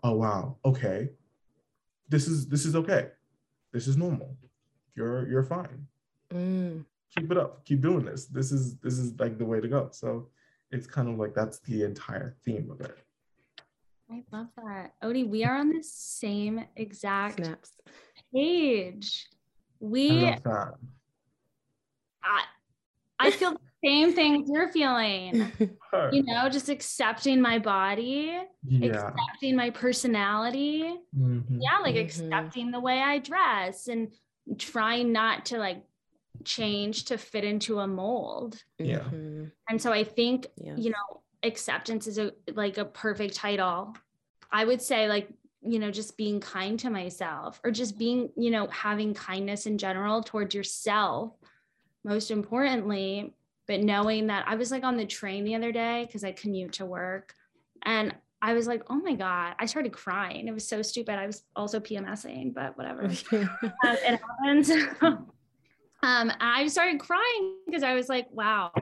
oh wow, okay. This is this is okay. This is normal. You're you're fine. Mm. Keep it up. Keep doing this. This is this is like the way to go. So it's kind of like that's the entire theme of it. I love that. Odie, we are on the same exact Snaps. page. We I, I I feel the same thing you're feeling. you know, just accepting my body, yeah. accepting my personality. Mm-hmm. Yeah, like mm-hmm. accepting the way I dress and trying not to like change to fit into a mold. Yeah. Mm-hmm. And so I think, yeah. you know, acceptance is a like a perfect title. I would say like you know just being kind to myself or just being you know having kindness in general towards yourself most importantly, but knowing that I was like on the train the other day because I commute to work and I was like, oh my God, I started crying. It was so stupid. I was also PMSing, but whatever. um, it happens. um, I started crying because I was like, wow,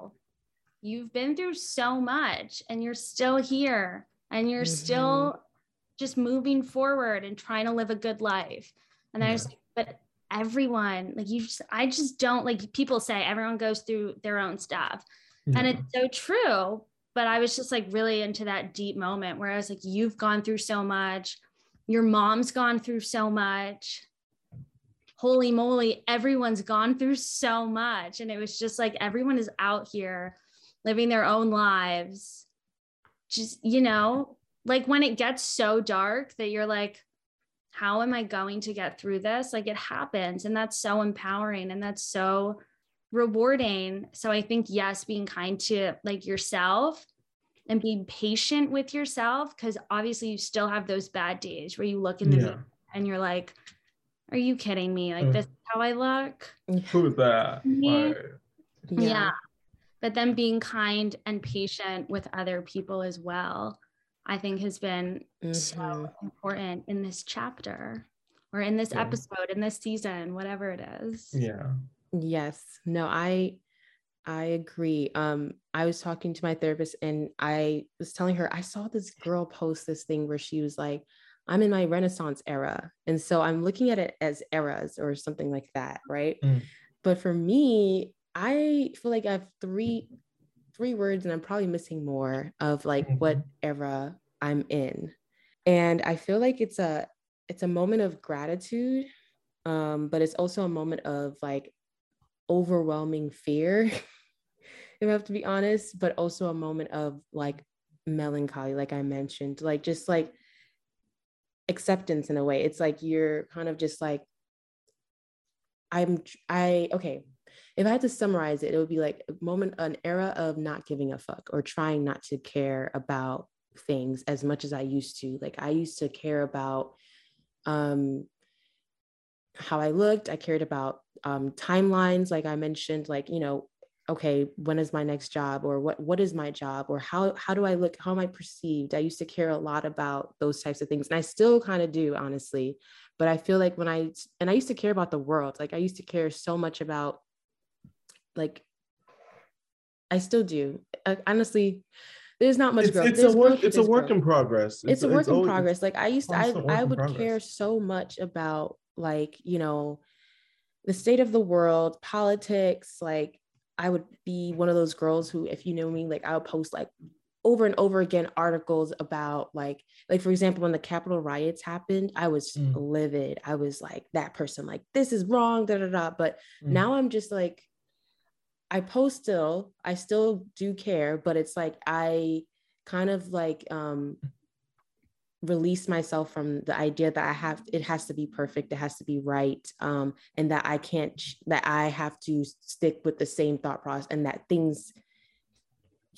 you've been through so much and you're still here and you're mm-hmm. still just moving forward and trying to live a good life. And yeah. I was like, but everyone like you just i just don't like people say everyone goes through their own stuff. Yeah. and it's so true but i was just like really into that deep moment where i was like you've gone through so much. Your mom's gone through so much. Holy moly everyone's gone through so much. And it was just like everyone is out here living their own lives. Just you know like when it gets so dark that you're like how am I going to get through this? Like it happens. And that's so empowering and that's so rewarding. So I think, yes, being kind to like yourself and being patient with yourself, because obviously you still have those bad days where you look in the yeah. mirror and you're like, are you kidding me? Like, mm. this is how I look. Who's that? Yeah. yeah. But then being kind and patient with other people as well. I think has been mm-hmm. so important in this chapter or in this yeah. episode, in this season, whatever it is. Yeah. Yes. No, I I agree. Um, I was talking to my therapist and I was telling her I saw this girl post this thing where she was like, I'm in my Renaissance era. And so I'm looking at it as eras or something like that, right? Mm. But for me, I feel like I have three three words and I'm probably missing more of like mm-hmm. what era I'm in. And I feel like it's a it's a moment of gratitude, um, but it's also a moment of like overwhelming fear, if I have to be honest, but also a moment of like melancholy, like I mentioned, like just like acceptance in a way. It's like you're kind of just like, I'm, I, okay. If I had to summarize it, it would be like a moment, an era of not giving a fuck or trying not to care about things as much as I used to. Like I used to care about um, how I looked. I cared about um, timelines, like I mentioned, like you know, okay, when is my next job, or what what is my job, or how how do I look, how am I perceived? I used to care a lot about those types of things, and I still kind of do, honestly. But I feel like when I and I used to care about the world, like I used to care so much about, like, I still do. I, honestly, there's not much it's, growth. It's there's a work. It's a work growth. in progress. It's, it's a work it's in always, progress. Like I used to, I I would care so much about like you know, the state of the world, politics. Like I would be one of those girls who, if you know me, like I would post like over and over again articles about like like for example when the capitol riots happened i was mm. livid i was like that person like this is wrong da da da but mm. now i'm just like I post still, I still do care, but it's like I kind of like um release myself from the idea that I have it has to be perfect, it has to be right, um, and that I can't that I have to stick with the same thought process and that things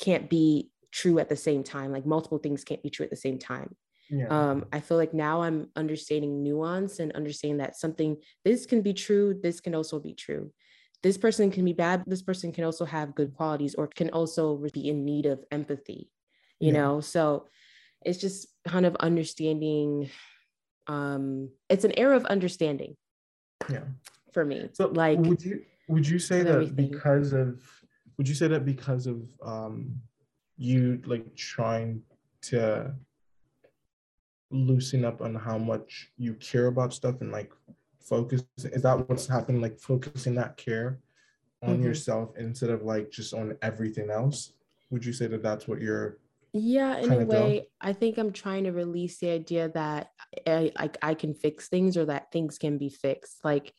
can't be true at the same time. Like multiple things can't be true at the same time. Yeah. Um, I feel like now I'm understanding nuance and understanding that something this can be true, this can also be true this person can be bad this person can also have good qualities or can also be in need of empathy you yeah. know so it's just kind of understanding um it's an era of understanding yeah for me so like would you would you say that everything. because of would you say that because of um you like trying to loosen up on how much you care about stuff and like focus is that what's happening like focusing that care on mm-hmm. yourself instead of like just on everything else? Would you say that that's what you're yeah in a way i think i'm trying to release the idea that I, like I can fix things or that things can be fixed. Like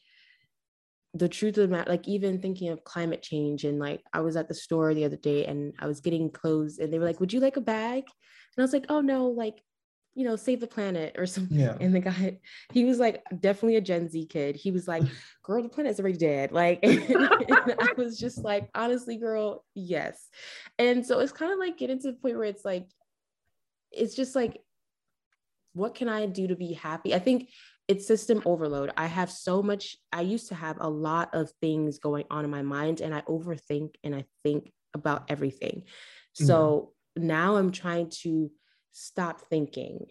the truth of the matter like even thinking of climate change and like i was at the store the other day and i was getting clothes and they were like would you like a bag? And i was like oh no like you know, save the planet or something. Yeah. And the guy, he was like definitely a Gen Z kid. He was like, girl, the planet's already dead. Like, I was just like, honestly, girl, yes. And so it's kind of like getting to the point where it's like, it's just like, what can I do to be happy? I think it's system overload. I have so much, I used to have a lot of things going on in my mind and I overthink and I think about everything. So yeah. now I'm trying to stop thinking.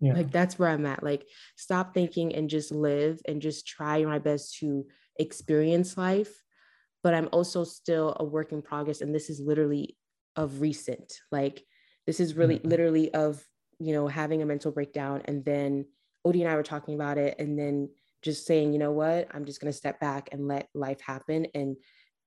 Yeah. Like that's where I'm at. Like stop thinking and just live and just try my best to experience life. But I'm also still a work in progress. And this is literally of recent. Like this is really mm-hmm. literally of, you know, having a mental breakdown. And then Odie and I were talking about it. And then just saying, you know what, I'm just gonna step back and let life happen. And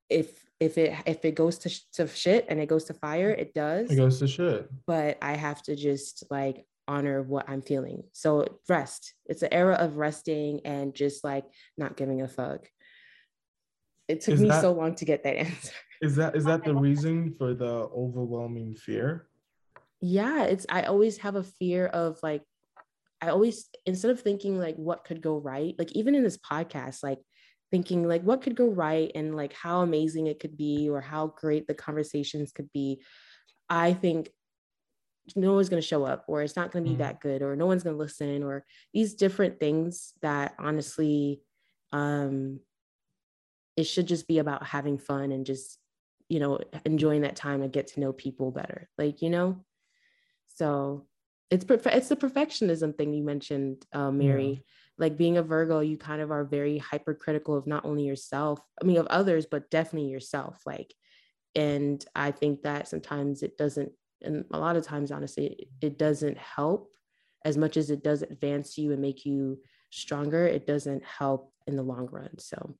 if if it if it goes to, sh- to shit and it goes to fire it does. It goes to shit. But i have to just like honor what i'm feeling. So rest. It's an era of resting and just like not giving a fuck. It took is me that, so long to get that answer. Is that is that the reason for the overwhelming fear? Yeah it's i always have a fear of like i always instead of thinking like what could go right like even in this podcast like thinking like what could go right and like how amazing it could be or how great the conversations could be i think no one's going to show up or it's not going to be mm-hmm. that good or no one's going to listen or these different things that honestly um it should just be about having fun and just you know enjoying that time and get to know people better like you know? So it's it's the perfectionism thing you mentioned uh, mary. yeah like being a Virgo, you kind of are very hypercritical of not only yourself, I mean, of others, but definitely yourself. Like, and I think that sometimes it doesn't, and a lot of times, honestly, it, doesn't help as much as it does advance you and make you stronger, it doesn't help in the long run. So,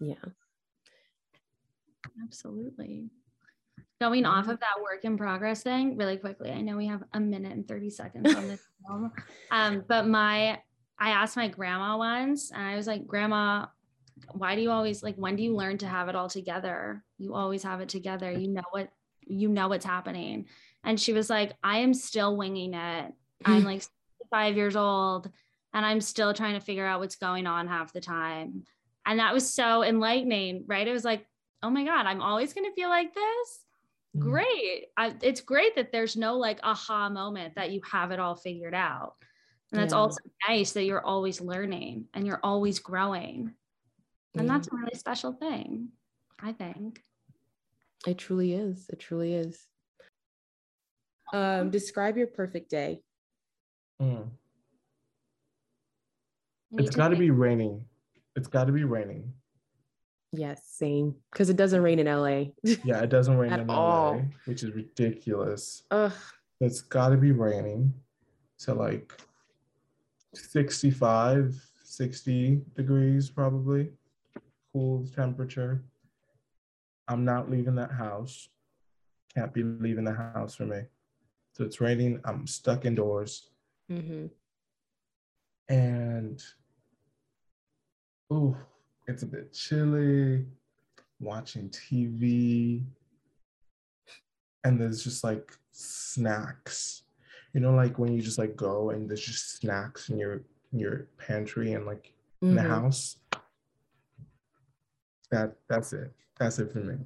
yeah. Absolutely. Going off of that work in progress thing really quickly. I know we have a minute and 30 seconds on this film. Um, but my I asked my grandma once and I was like, Grandma, why do you always like when do you learn to have it all together? You always have it together. You know what you know what's happening. And she was like, I am still winging it. I'm like five years old and I'm still trying to figure out what's going on half the time. And that was so enlightening, right? It was like, oh my God, I'm always going to feel like this. Mm. Great. I, it's great that there's no like aha moment that you have it all figured out. And that's yeah. also nice that you're always learning and you're always growing. And yeah. that's a really special thing, I think. It truly is. It truly is. Um, describe your perfect day. Mm. It's got to be raining. It's got to be raining. Yes, same. Because it doesn't rain in LA. yeah, it doesn't rain in all. LA, which is ridiculous. Ugh. It's got to be raining to like 65, 60 degrees probably. Cool temperature. I'm not leaving that house. Can't be leaving the house for me. So it's raining. I'm stuck indoors. Mm-hmm. And oh, it's a bit chilly. Watching TV, and there's just like snacks. You know, like when you just like go and there's just snacks in your in your pantry and like mm-hmm. in the mm-hmm. house. That that's it. That's it for me.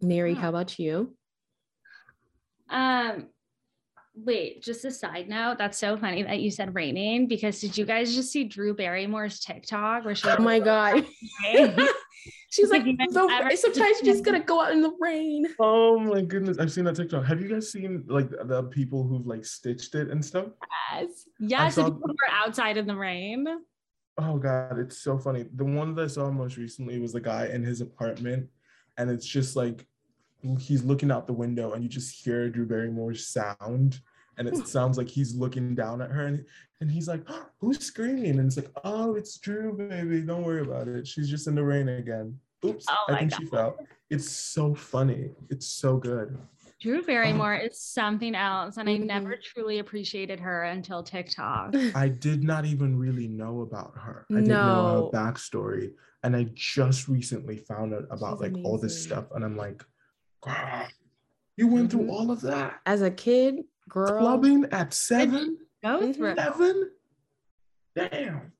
Mary, how about you? Um, wait, just a side note. That's so funny that you said raining because did you guys just see Drew Barrymore's TikTok where she? Oh my god. She's like, so, sometimes you're just gonna go out in the rain. Oh my goodness, I've seen that TikTok. Have you guys seen like the people who've like stitched it and stuff? Yes, yes. Saw... People who are outside in the rain. Oh god, it's so funny. The one that I saw most recently was the guy in his apartment, and it's just like he's looking out the window and you just hear Drew Barrymore's sound and it sounds like he's looking down at her and, and he's like, oh, who's screaming? And it's like, oh, it's Drew, baby. Don't worry about it. She's just in the rain again. Oops, oh I think God. she fell. It's so funny. It's so good. Drew Barrymore is something else, and I never mm-hmm. truly appreciated her until TikTok. I did not even really know about her. I didn't know her backstory, and I just recently found out about She's like amazing. all this stuff, and I'm like, you went through mm-hmm. all of that as a kid, girl. Clubbing at seven. Go mm-hmm. through seven. Damn.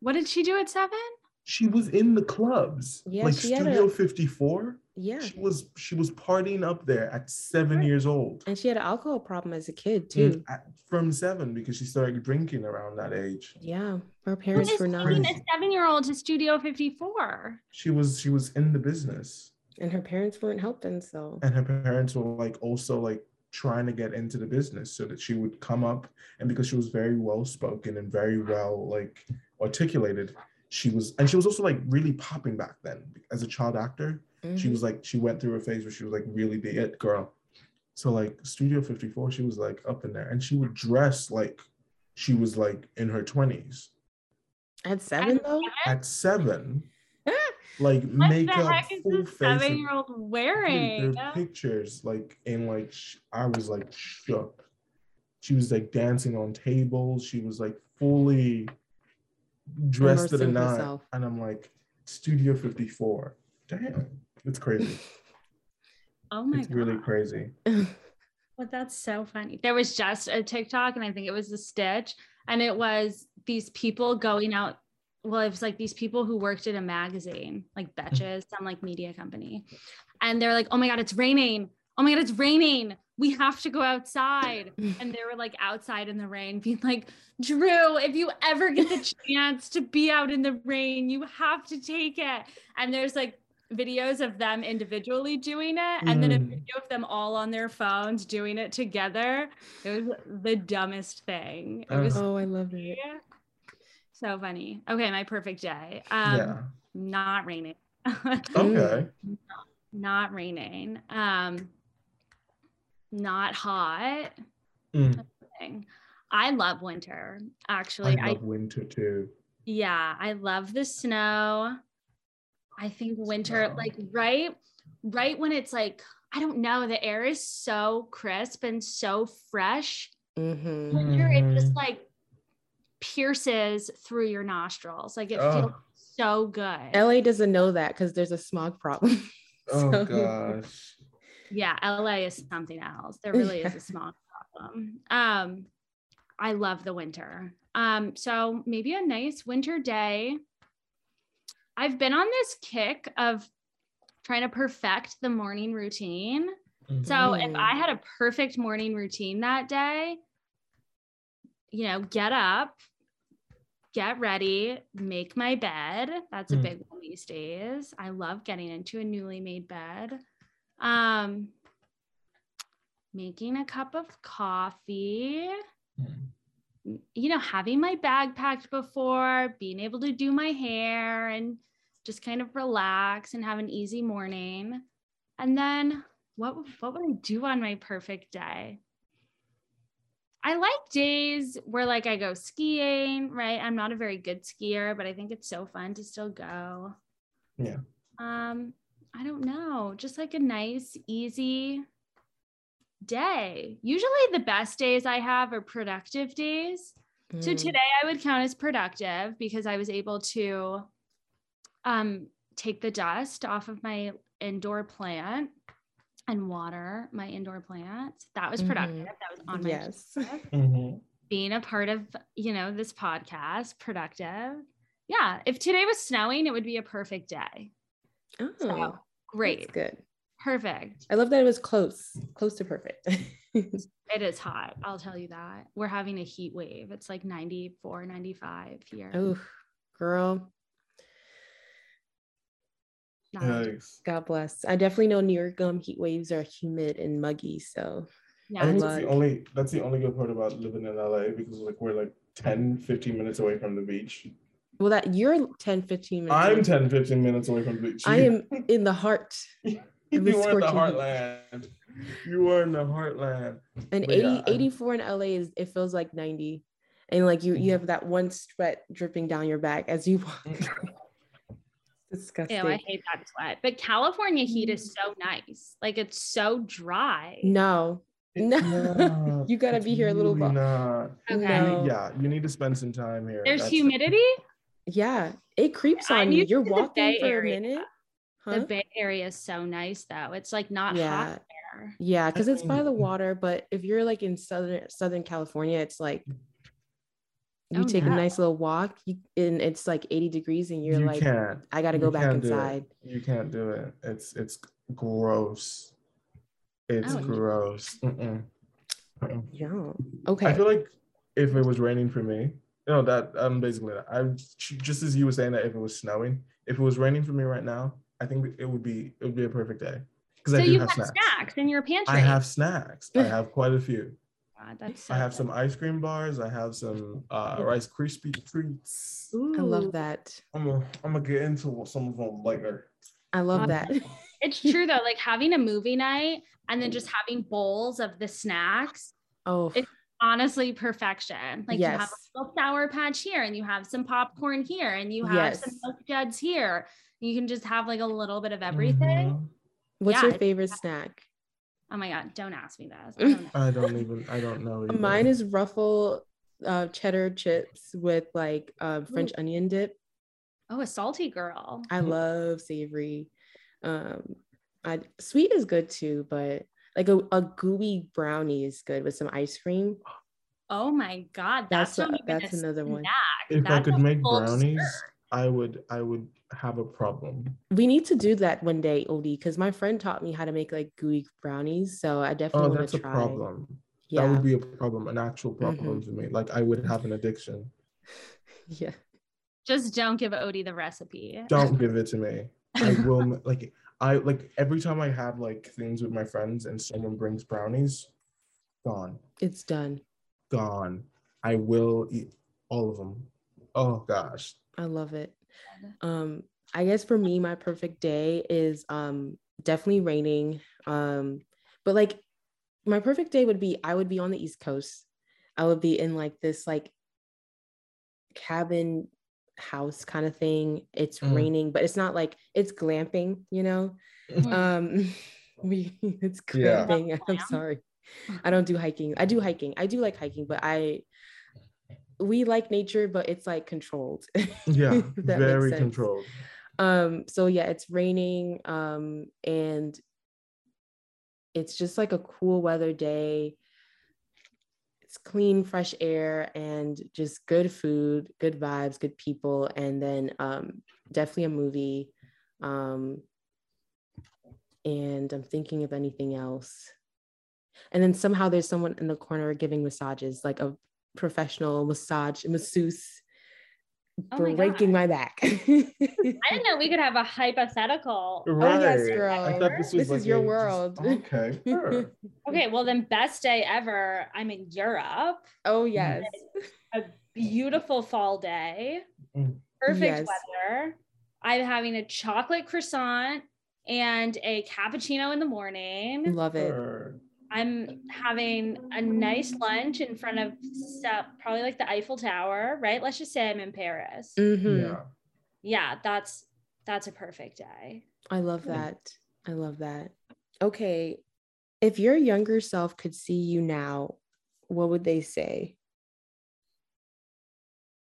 What did she do at seven? She was in the clubs, yeah, like Studio a, 54. Yeah, she was she was partying up there at seven right. years old, and she had an alcohol problem as a kid too. At, from seven because she started drinking around that age. Yeah, her parents were not. a seven-year-old to Studio 54. She was she was in the business and her parents weren't helping so and her parents were like also like trying to get into the business so that she would come up. And because she was very well spoken and very well like articulated she was and she was also like really popping back then as a child actor. Mm-hmm. she was like she went through a phase where she was like really the it girl. So like studio 54 she was like up in there. And she would dress like she was like in her 20s at seven though? at seven like what makeup, full face. Seven year old wearing their pictures, like and like I was like shook. She was like dancing on tables. She was like fully dressed to the nine, and I'm like, Studio 54. Damn, it's crazy. oh my it's God. really crazy. But that's so funny. There was just a TikTok, and I think it was a Stitch, and it was these people going out well, it was like these people who worked at a magazine, like mm-hmm. Betches, some like media company. And they're like, oh my God, it's raining. Oh my God, it's raining. We have to go outside. And they were like outside in the rain, being like, Drew, if you ever get the chance to be out in the rain, you have to take it. And there's like videos of them individually doing it and mm. then a mm. video of them all on their phones doing it together. It was the dumbest thing. It was oh, I love it. So funny. Okay, my perfect day. Um, yeah. Not raining. okay. Not, not raining. Um, not hot. Mm. I love winter. Actually, I love I, winter too. Yeah, I love the snow. I think winter, snow. like right, right when it's like I don't know, the air is so crisp and so fresh. Mm-hmm. Winter, it just mm-hmm. like pierces through your nostrils. Like it oh. feels so good. LA doesn't know that because there's a smog problem. so. Oh gosh. Yeah, LA is something else. There really is a smog problem. Um, I love the winter. Um, so maybe a nice winter day. I've been on this kick of trying to perfect the morning routine. Mm-hmm. So if I had a perfect morning routine that day, you know, get up, get ready, make my bed. That's a mm. big one these days. I love getting into a newly made bed. Um, making a cup of coffee. Mm. You know, having my bag packed before, being able to do my hair and just kind of relax and have an easy morning. And then what what would I do on my perfect day? I like days where like I go skiing, right? I'm not a very good skier, but I think it's so fun to still go. Yeah. Um, I don't know, just like a nice, easy day. Usually the best days I have are productive days. Mm. So today I would count as productive because I was able to um take the dust off of my indoor plant and water my indoor plants. That was productive. Mm-hmm. That was on my yes. Mm-hmm. Being a part of, you know, this podcast, productive. Yeah. If today was snowing, it would be a perfect day. Oh, so, great. good. Perfect. I love that it was close, close to perfect. it is hot. I'll tell you that. We're having a heat wave. It's like 94, 95 here. Oh, girl. Nice. God bless. I definitely know New York um, heat waves are humid and muggy. So yeah, I think that's the only that's the only good part about living in LA because like we're like 10, 15 minutes away from the beach. Well, that you're 10, 15 minutes. I'm 10, 15 minutes away from the beach. I am in the heart. you are in the heartland. You are in the heartland. And 80, yeah, 84 in LA is it feels like 90. And like you you mm-hmm. have that one sweat dripping down your back as you walk. Disgusting. Ew, I hate that sweat. But California heat mm. is so nice. Like it's so dry. No. No, you gotta be here a little really Not. Okay. No. Yeah, you need to spend some time here. There's That's humidity. Yeah, it creeps on you. You're walking for area. a minute. Huh? The Bay Area is so nice though. It's like not yeah. hot there. Yeah, because it's by the water. But if you're like in southern Southern California, it's like you oh, take a nice little walk you, and it's like 80 degrees and you're you like can't. i gotta go back inside. You can't do it. It's it's gross. It's oh, gross. Yeah okay. I feel like if it was raining for me you know that i'm basically i just as you were saying that if it was snowing if it was raining for me right now i think it would be it would be a perfect day. Because so i do you have, have snacks. snacks in your pantry. i have snacks. I have quite a few God, that's so I have good. some ice cream bars. I have some uh, Rice Krispie treats. Ooh. I love that. I'm gonna I'm gonna get into some of them later. I love that. it's true though, like having a movie night and then just having bowls of the snacks. Oh, it's honestly perfection. Like yes. you have a little sour patch here, and you have some popcorn here, and you have yes. some milk duds here. You can just have like a little bit of everything. Mm-hmm. What's yeah, your favorite snack? Oh my god, don't ask me that. I don't, I don't even I don't know. Either. Mine is ruffle uh, cheddar chips with like uh, French Ooh. onion dip. Oh, a salty girl. I love savory. Um, I sweet is good too, but like a, a gooey brownie is good with some ice cream. Oh my god, that's that's, a, that's another snack. one. If that's I could make brownies, I would I would have a problem. We need to do that one day, Odie, because my friend taught me how to make like gooey brownies. So I definitely oh, want to try. a problem. Yeah. That would be a problem, an actual problem mm-hmm. for me. Like I would have an addiction. Yeah. Just don't give Odie the recipe. Don't give it to me. I will like I like every time I have like things with my friends and someone brings brownies, gone. It's done. Gone. I will eat all of them. Oh gosh. I love it. Um, I guess for me, my perfect day is um definitely raining. Um, but like my perfect day would be I would be on the East Coast. I would be in like this like cabin house kind of thing. It's mm. raining, but it's not like it's glamping, you know. Mm. Um we it's glamping. Yeah. I'm sorry. I don't do hiking. I do hiking. I do like hiking, but I we like nature, but it's like controlled. Yeah, very controlled. Um, so yeah, it's raining. Um, and it's just like a cool weather day. It's clean, fresh air, and just good food, good vibes, good people, and then um, definitely a movie. Um, and I'm thinking of anything else. And then somehow there's someone in the corner giving massages, like a professional massage masseuse oh breaking my, my back. I didn't know we could have a hypothetical. Right. Oh yes, girl. This, this like is your world. Just, okay. Sure. okay. Well, then, best day ever. I'm in Europe. Oh yes. A beautiful fall day. Mm. Perfect yes. weather. I'm having a chocolate croissant and a cappuccino in the morning. Love it. I'm having a nice lunch in front of probably like the Eiffel Tower, right? Let's just say I'm in Paris. Mm-hmm. Yeah. Yeah, that's that's a perfect day. I love that. I love that. Okay. If your younger self could see you now, what would they say?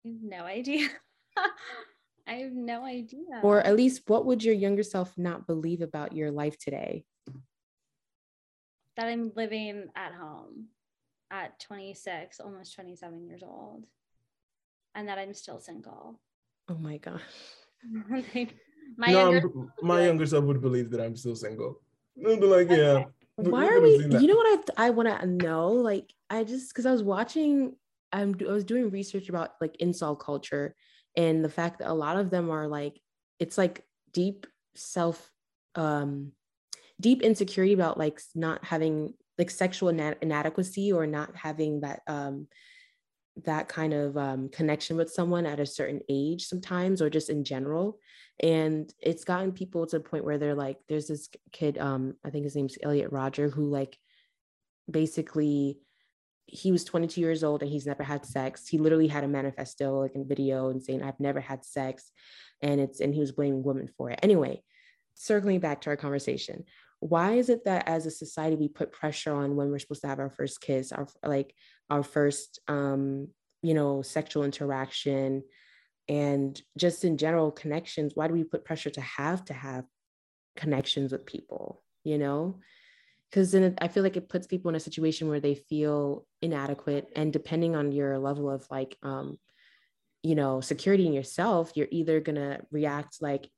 no idea. I have no idea. Or at least what would your younger self not believe about your life today? That I'm living at home at 26, almost 27 years old, and that I'm still single. Oh my gosh. my no, younger, my younger self would believe that I'm still single. They'd be like, yeah. Why are we? You know what I I want to know? Like, I just because I was watching, I'm I was doing research about like incel culture, and the fact that a lot of them are like, it's like deep self um deep insecurity about like not having like sexual inadequacy or not having that um that kind of um, connection with someone at a certain age sometimes or just in general. And it's gotten people to the point where they're like there's this kid um i think his name's Elliot Rodger who like basically he was 22 years old and he's never had sex. He literally had a manifesto like in video and saying i've never had sex. And it's and he was blaming women for it. Anyway circling back to our conversation why is it that as a society we put pressure on when we're supposed to have our first kiss our like our first um you know sexual interaction and just in general connections why do we put pressure to have to have connections with people you know? Because then i feel like it puts people in a situation where they feel inadequate and depending on your level of like um you know security in yourself you're either going to react like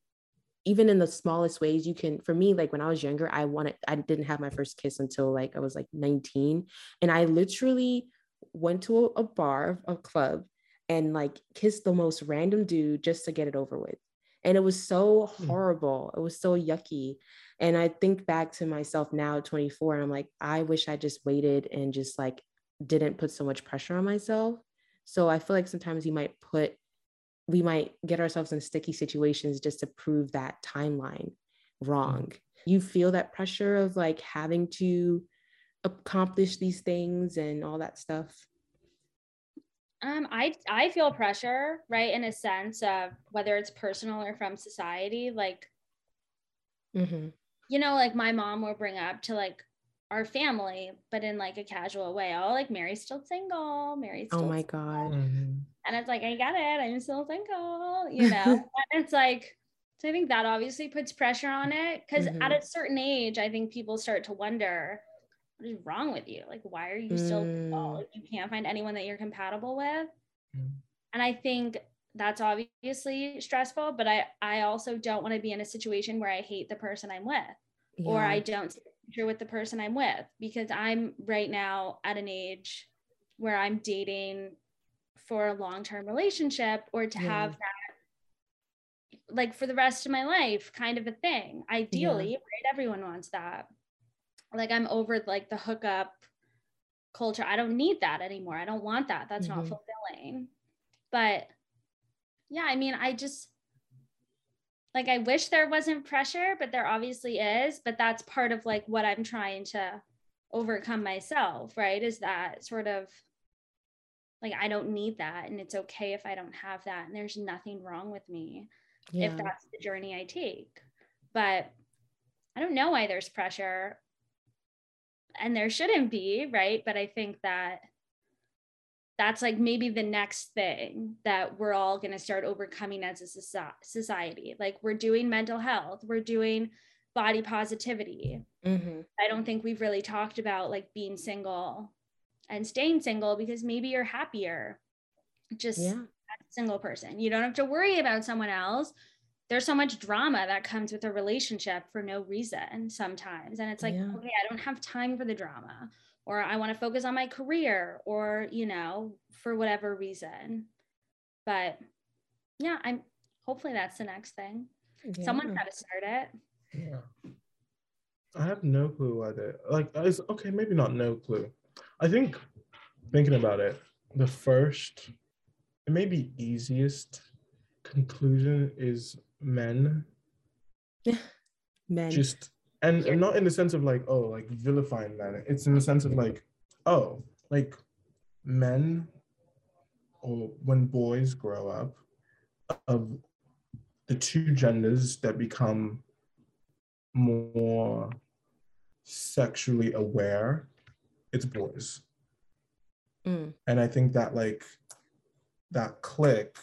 even in the smallest ways you can for me like when i was younger i wanted i didn't have my first kiss until like i was like 19 and i literally went to a, bar a club and like kissed the most random dude just to get it over with and it was so hmm. horrible it was so yucky and i think back to myself now 24 and i'm like i wish i just waited and just like didn't put so much pressure on myself so i feel like sometimes you might put we might get ourselves in sticky situations just to prove that timeline wrong. Mm. You feel that pressure of like having to accomplish these things and all that stuff. Um, I I feel pressure, right, in a sense of whether it's personal or from society. Like, mm-hmm. you know, like my mom will bring up to like our family, but in like a casual way. Oh, like Mary's still single. Mary's oh still. Oh my single. god. Mm-hmm. And it's like, I get it. I'm still single, you know? and it's like, so I think that obviously puts pressure on it because mm-hmm. at a certain age, I think people start to wonder, what is wrong with you? Like, why are you still mm. You can't find anyone that you're compatible with. Mm. And I think that's obviously stressful, but I, I also don't want to be in a situation where I hate the person I'm with yeah. or I don't future with the person I'm with because I'm right now at an age where I'm dating for a long-term relationship or to yeah. have that like for the rest of my life kind of a thing ideally yeah. right everyone wants that like i'm over like the hookup culture i don't need that anymore i don't want that that's mm-hmm. not fulfilling but yeah i mean i just like i wish there wasn't pressure but there obviously is but that's part of like what i'm trying to overcome myself, right? Is that sort of like I don't need that and it's okay if I don't have that and there's nothing wrong with me yeah. if that's the journey I take. But I don't know why there's pressure and there shouldn't be, right? But I think that that's like maybe the next thing that we're all going to start overcoming as a society. Like we're doing mental health, we're doing body positivity. Mm-hmm. I don't think we've really talked about like being single and staying single because maybe you're happier just yeah. a single person. You don't have to worry about someone else. There's so much drama that comes with a relationship for no reason sometimes. And it's like, yeah. okay, I don't have time for the drama, or I want to focus on my career, or, you know, for whatever reason. But yeah, I'm hopefully that's the next thing. Yeah. Someone's got to start it. Yeah. I have no clue why they like. It's okay, maybe not no clue. I think thinking about it, the first, it may be easiest conclusion is men. men. Just and, and not in the sense of like, oh, like vilifying men. It's in the sense of like, oh, like men or when boys grow up of the two genders that become more sexually aware it's boys. Mm. And I think that like that click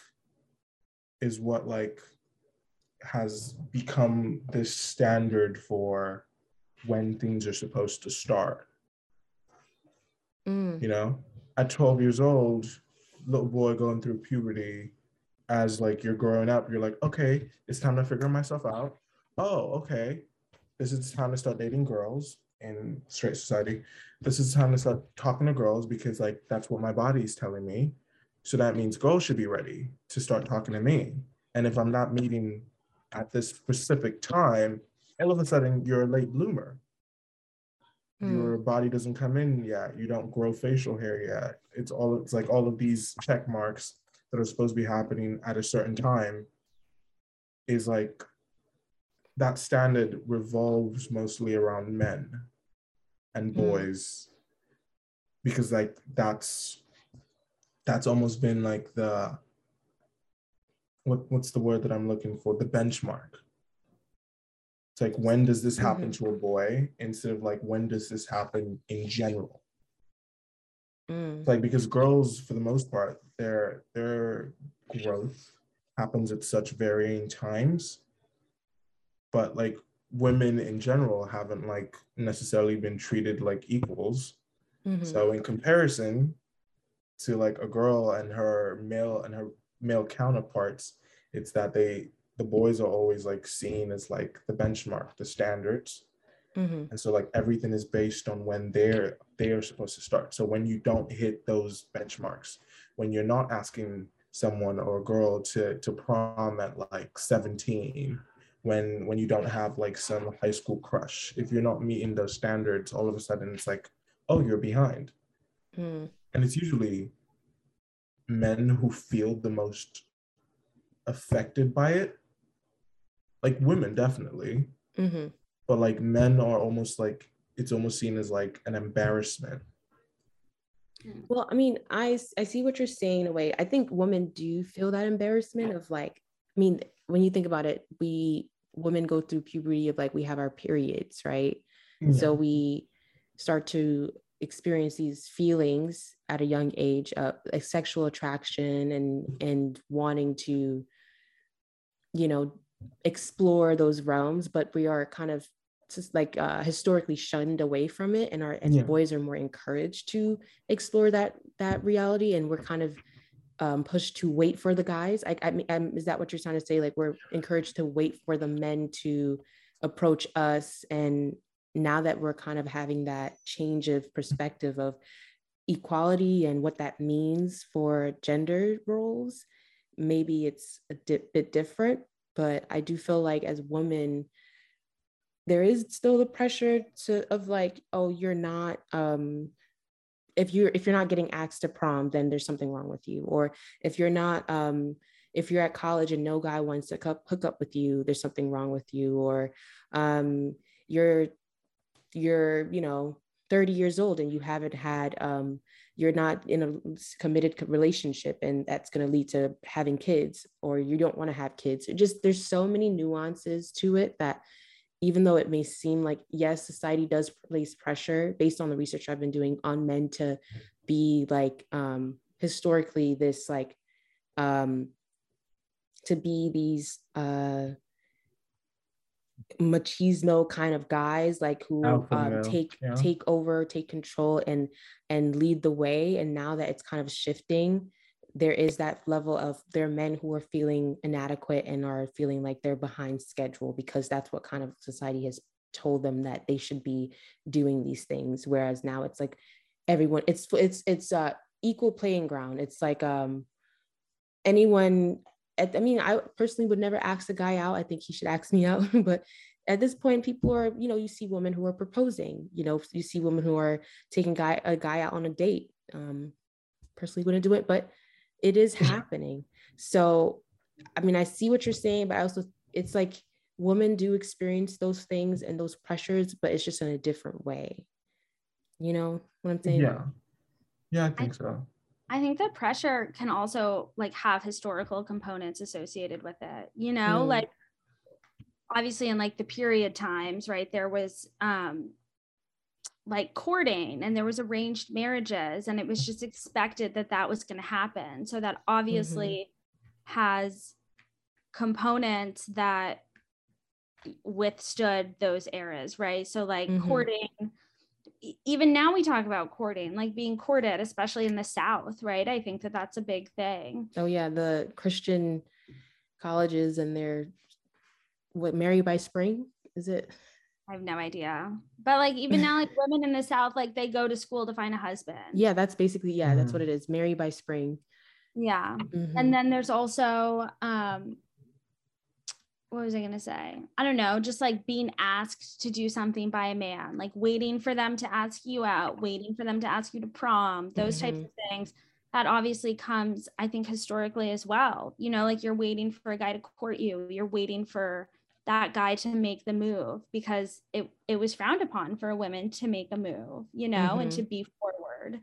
is what like has become this standard for when things are supposed to start. Mm. You know, at 12 years old, little boy going through puberty, as like you're growing up, you're like, okay, it's time to figure myself out. Oh, okay, this is time to start dating girls in straight society. This is the time to start talking to girls because like that's what my body is telling me. So that means girls should be ready to start talking to me. And if i'm not meeting at this specific time all of a sudden you're a late bloomer. Mm. your body doesn't come in yet. You don't grow facial hair yet. It's all it's like all of these check marks that are supposed to be happening at a certain time is like that standard revolves mostly around men and hmm. boys mm. because like that's that's almost been like the what what's the word that I'm looking for the benchmark it's like when does this happen mm-hmm. to a boy instead of like when does this happen in general mm. like because girls for the most part their their growth happens at such varying times but like women in general haven't like necessarily been treated like equals. Mm-hmm. So in comparison to like a girl and her male and her male counterparts, it's that they the boys are always like seen as like the benchmark, the standards. Mm-hmm. And so like everything is based on when they're they are supposed to start. So when you don't hit those benchmarks, when you're not asking someone or a girl to to prom at like 17 when when you don't have like some high school crush. If you're not meeting those standards all of a sudden it's like oh you're behind. Mm. and it's usually men who feel the most affected by it. Like women definitely. Mm-hmm. but like men are almost like it's almost seen as like an embarrassment. Well i mean i i see what you're saying in a way. I think women do feel that embarrassment of like I mean, when you think about it, we women go through puberty of like we have our periods, right? Yeah. So we start to experience these feelings at a young age of like sexual attraction and and wanting to you know explore those realms but we are kind of just like uh, historically shunned away from it and our and yeah. boys are more encouraged to explore that that reality and we're kind of um, pushed to wait for the guys? I, I, I, is that what you're trying to say? Like we're encouraged to wait for the men to approach us, and now that we're kind of having that change of perspective of equality and what that means for gender roles, maybe it's a di- bit different. But I do feel like as women, there is still the pressure to of like, oh, you're not um, if you're if you're not getting asked to prom then there's something wrong with you. Or if you're not um if you're at college and no guy wants to hook up with you there's something wrong with you. Or um you're you're you know 30 years old and you haven't had um, you're not in a committed relationship and that's going to lead to having kids or you don't want to have kids. It just there's so many nuances to it that even though it may seem like yes society does place pressure based on the research i've been doing on men to be like um historically this like um to be these uh machismo kind of guys like who um, take yeah. take over take control and and lead the way and now that it's kind of shifting there is that level of there are men who are feeling inadequate and are feeling like they're behind schedule because that's what kind of society has told them that they should be doing these things whereas now it's like everyone it's it's it's uh equal playing ground it's like um anyone at I mean, I personally would never ask a guy out. I think he should ask me out. but at this point, people are, you know, you see women who are proposing, you know, you see women who are taking guy a guy out on a date. Um, personally wouldn't do it, but it is happening. So, I mean, I see what you're saying, but I also, it's like women do experience those things and those pressures, but it's just in a different way. You know what I'm saying? Yeah. Yeah, I think I, so. I think the pressure can also like have historical components associated with it. You know, mm. like obviously in like the period times, right? There was um like courting and there was arranged marriages and it was just expected that that was going to happen. So that obviously mm-hmm. has components that withstood those eras right? So like mm-hmm. courting even now we talk about courting like being courted especially in the south right? I think that that's a big thing. Oh yeah the christian colleges and their what marry by spring? Is it I have no idea. But like even now, like women in the South, like they go to school to find a husband. Yeah, that's basically yeah, that's what mm-hmm. it is. Marry by spring. Yeah. Mm-hmm. And then there's also um what was I gonna say? I don't know, just like being asked to do something by a man, like waiting for them to ask you out, waiting for them to ask you to prom, those mm-hmm. types of things. That obviously comes, I think, historically as well. You know, like you're waiting for a guy to court you, you're waiting for that guy to make the move because it it was frowned upon for a woman to make a move, you know, mm-hmm. and to mm-hmm. be forward.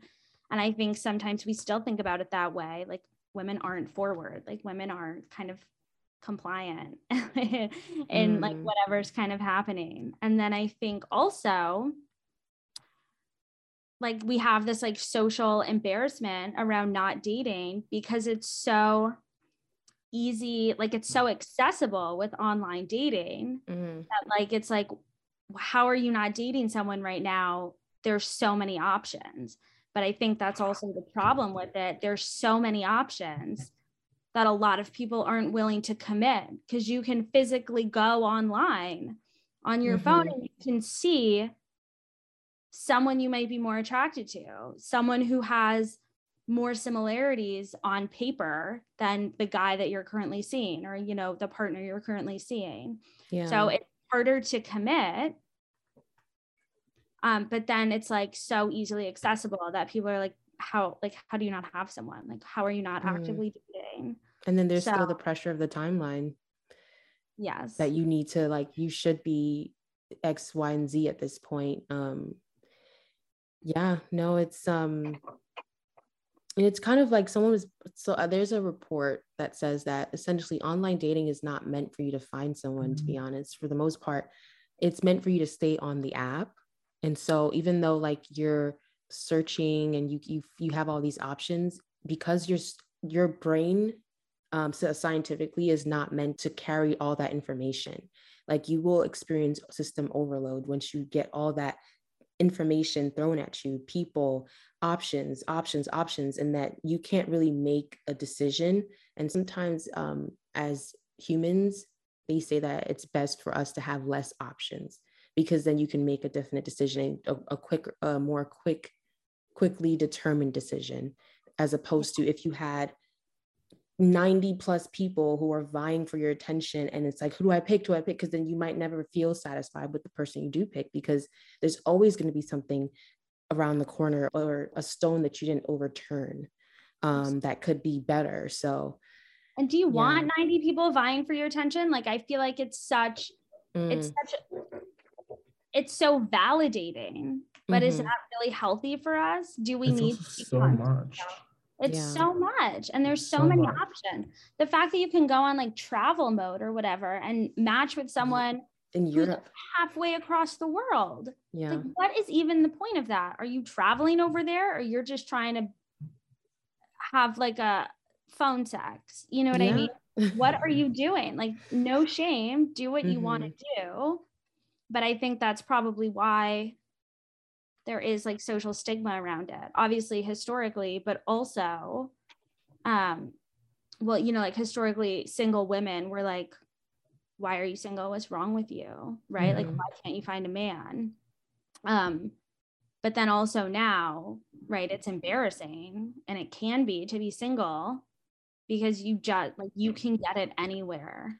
And I think sometimes we still think about it that way. Like women aren't forward, like women are kind of compliant in mm. like whatever's kind of happening. And then I think also like we have this like social embarrassment around not dating because it's so easy like it's so accessible with online dating mm-hmm. that like it's like how are you not dating someone right now there's so many options but i think that's also the problem with it there's so many options that a lot of people aren't willing to commit because you can physically go online on your mm-hmm. phone and you can see someone you might be more attracted to someone who has more similarities on paper than the guy that you're currently seeing or you know the partner you're currently seeing yeah. so it's harder to commit um but then it's like so easily accessible that people are like how like how do you not have someone like how are you not mm. actively dating and then there's so, still the pressure of the timeline yes that you need to like you should be x y and z at this point um yeah no it's um and it's kind of like someone was so uh, there's a report that says that essentially online dating is not meant for you to find someone mm-hmm. to be honest for the most part. It's meant for you to stay on the app. And so even though like you're searching and you you, you have all these options because your your brain um, so scientifically is not meant to carry all that information. Like you will experience system overload once you get all that information thrown at you people options options options and that you can't really make a decision. And sometimes um, as humans they say that it's best for us to have less options because then you can make a definite decision a, a quick a more quick quickly determined decision as opposed to if you had 90 plus people who are vying for your attention and it's like who do i pick? Do i pick? Because then you might never feel satisfied with the person you do pick because there's always going to be something around the corner or a stone that you didn't overturn um, that could be better. So and do you yeah. want 90 people vying for your attention? Like i feel like it's such mm. it's such it's so validating but mm-hmm. is that really healthy for us? Do we it's need so much it's yeah. so much and there's so, so many options. The fact that you can go on like travel mode or whatever and match with someone in Europe. halfway across the world. Yeah. like what is even the point of that? Are you traveling over there or you're just trying to have like a phone sex? You know what yeah. i mean? What are you doing? Like no shame. Do what you mm-hmm. want to do. But i think that's probably why there is like social stigma around it obviously historically but also um well you know like historically single women were like why are you single? What's wrong with you? Right? Mm-hmm. like why can't you find a man? Um but then also now right it's embarrassing and it can be to be single because you just like you can get it anywhere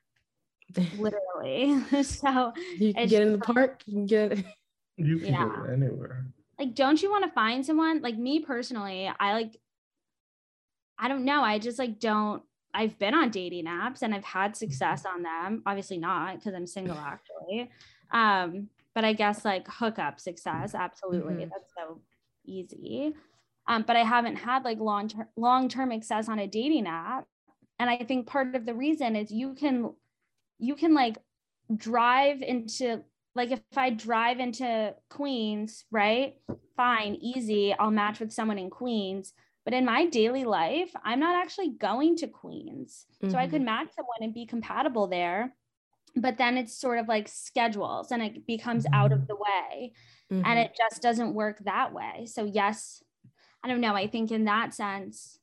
literally. So you can get in the park you can get you can yeah. get it anywhere like don't you want to find someone? Like me personally i like i don't know. I just like don't i've been on dating apps and i've had success on them. Obviously not because i'm single actually. Um but i guess like hookup success absolutely. Mm-hmm. that's so easy. Um, but i haven't had like long term long term success on a dating app. And i think part of the reason is you can you can like drive into like if I drive into Queens, right? Fine, easy, I'll match with someone in Queens. But in my daily life, I'm not actually going to Queens. Mm-hmm. So I could mm-hmm. match someone and be compatible there. But then it's sort of like schedules and it becomes out of the way. Mm-hmm. And it just doesn't work that way. So, yes, I don't know. I think in that sense,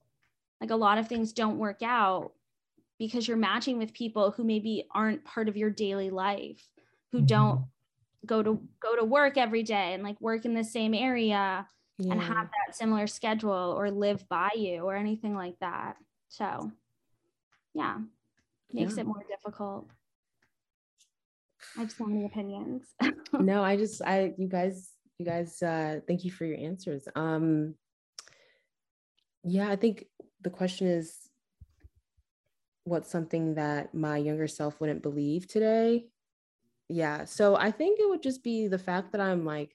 like a lot of things don't work out because you're matching with people who maybe aren't part of your daily life, who mm-hmm. don't go to go to work every day and like work in the same area yeah. and have that similar schedule or live by you or anything like that. So, yeah, makes yeah. it more difficult. I have so many opinions. no, I just I you guys you guys uh thank you for your answers. Um yeah, I think the question is what's something that my younger self wouldn't believe today yeah so i think it would just be the fact that i'm like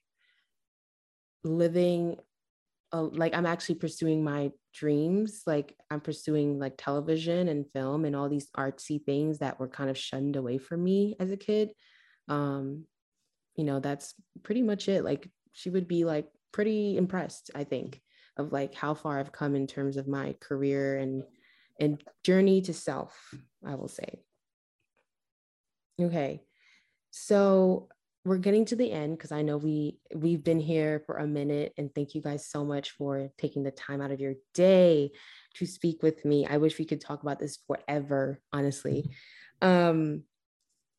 living uh, like i'm actually pursuing my dreams like i'm pursuing like television and film and all these artsy things that were kind of shunned away from me as a kid. Um you know that's pretty much it like she would be like pretty impressed i think of like how far i've come in terms of my career and and journey to self i will say. Okay so we're getting to the end because I know we we've been here for a minute and thank you guys so much for taking the time out of your day to speak with me. I wish we could talk about this forever, honestly. Um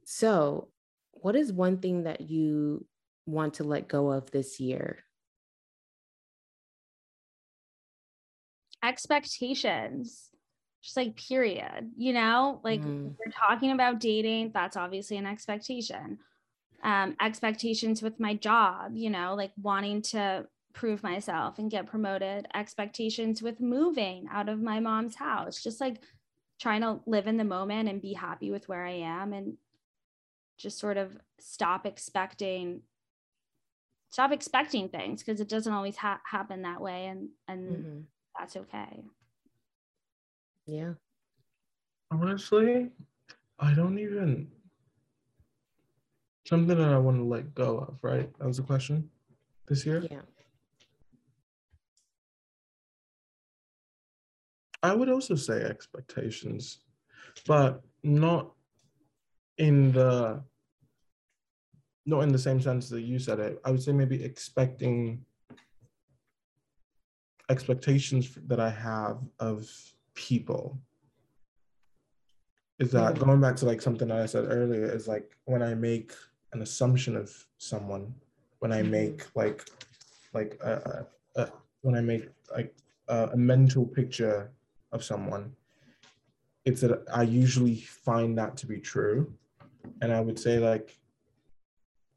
so what is one thing that you want to let go of this year? Expectations just like period you know like mm. we're talking about dating that's obviously an expectation um expectations with my job you know like wanting to prove myself and get promoted expectations with moving out of my mom's house just like trying to live in the moment and be happy with where i am and just sort of stop expecting stop expecting things because it doesn't always ha- happen that way and and mm-hmm. that's okay yeah. Honestly, I don't even something that I want to let go of, right? That was the question this year. Yeah. I would also say expectations, but not in the not in the same sense that you said it. I would say maybe expecting expectations that I have of people. Is that going back to like something that I said earlier is like when I make an assumption of someone, when I mm-hmm. make like like a, a, a when I make like a, a mental picture of someone, it's that I usually find that to be true, and I would say like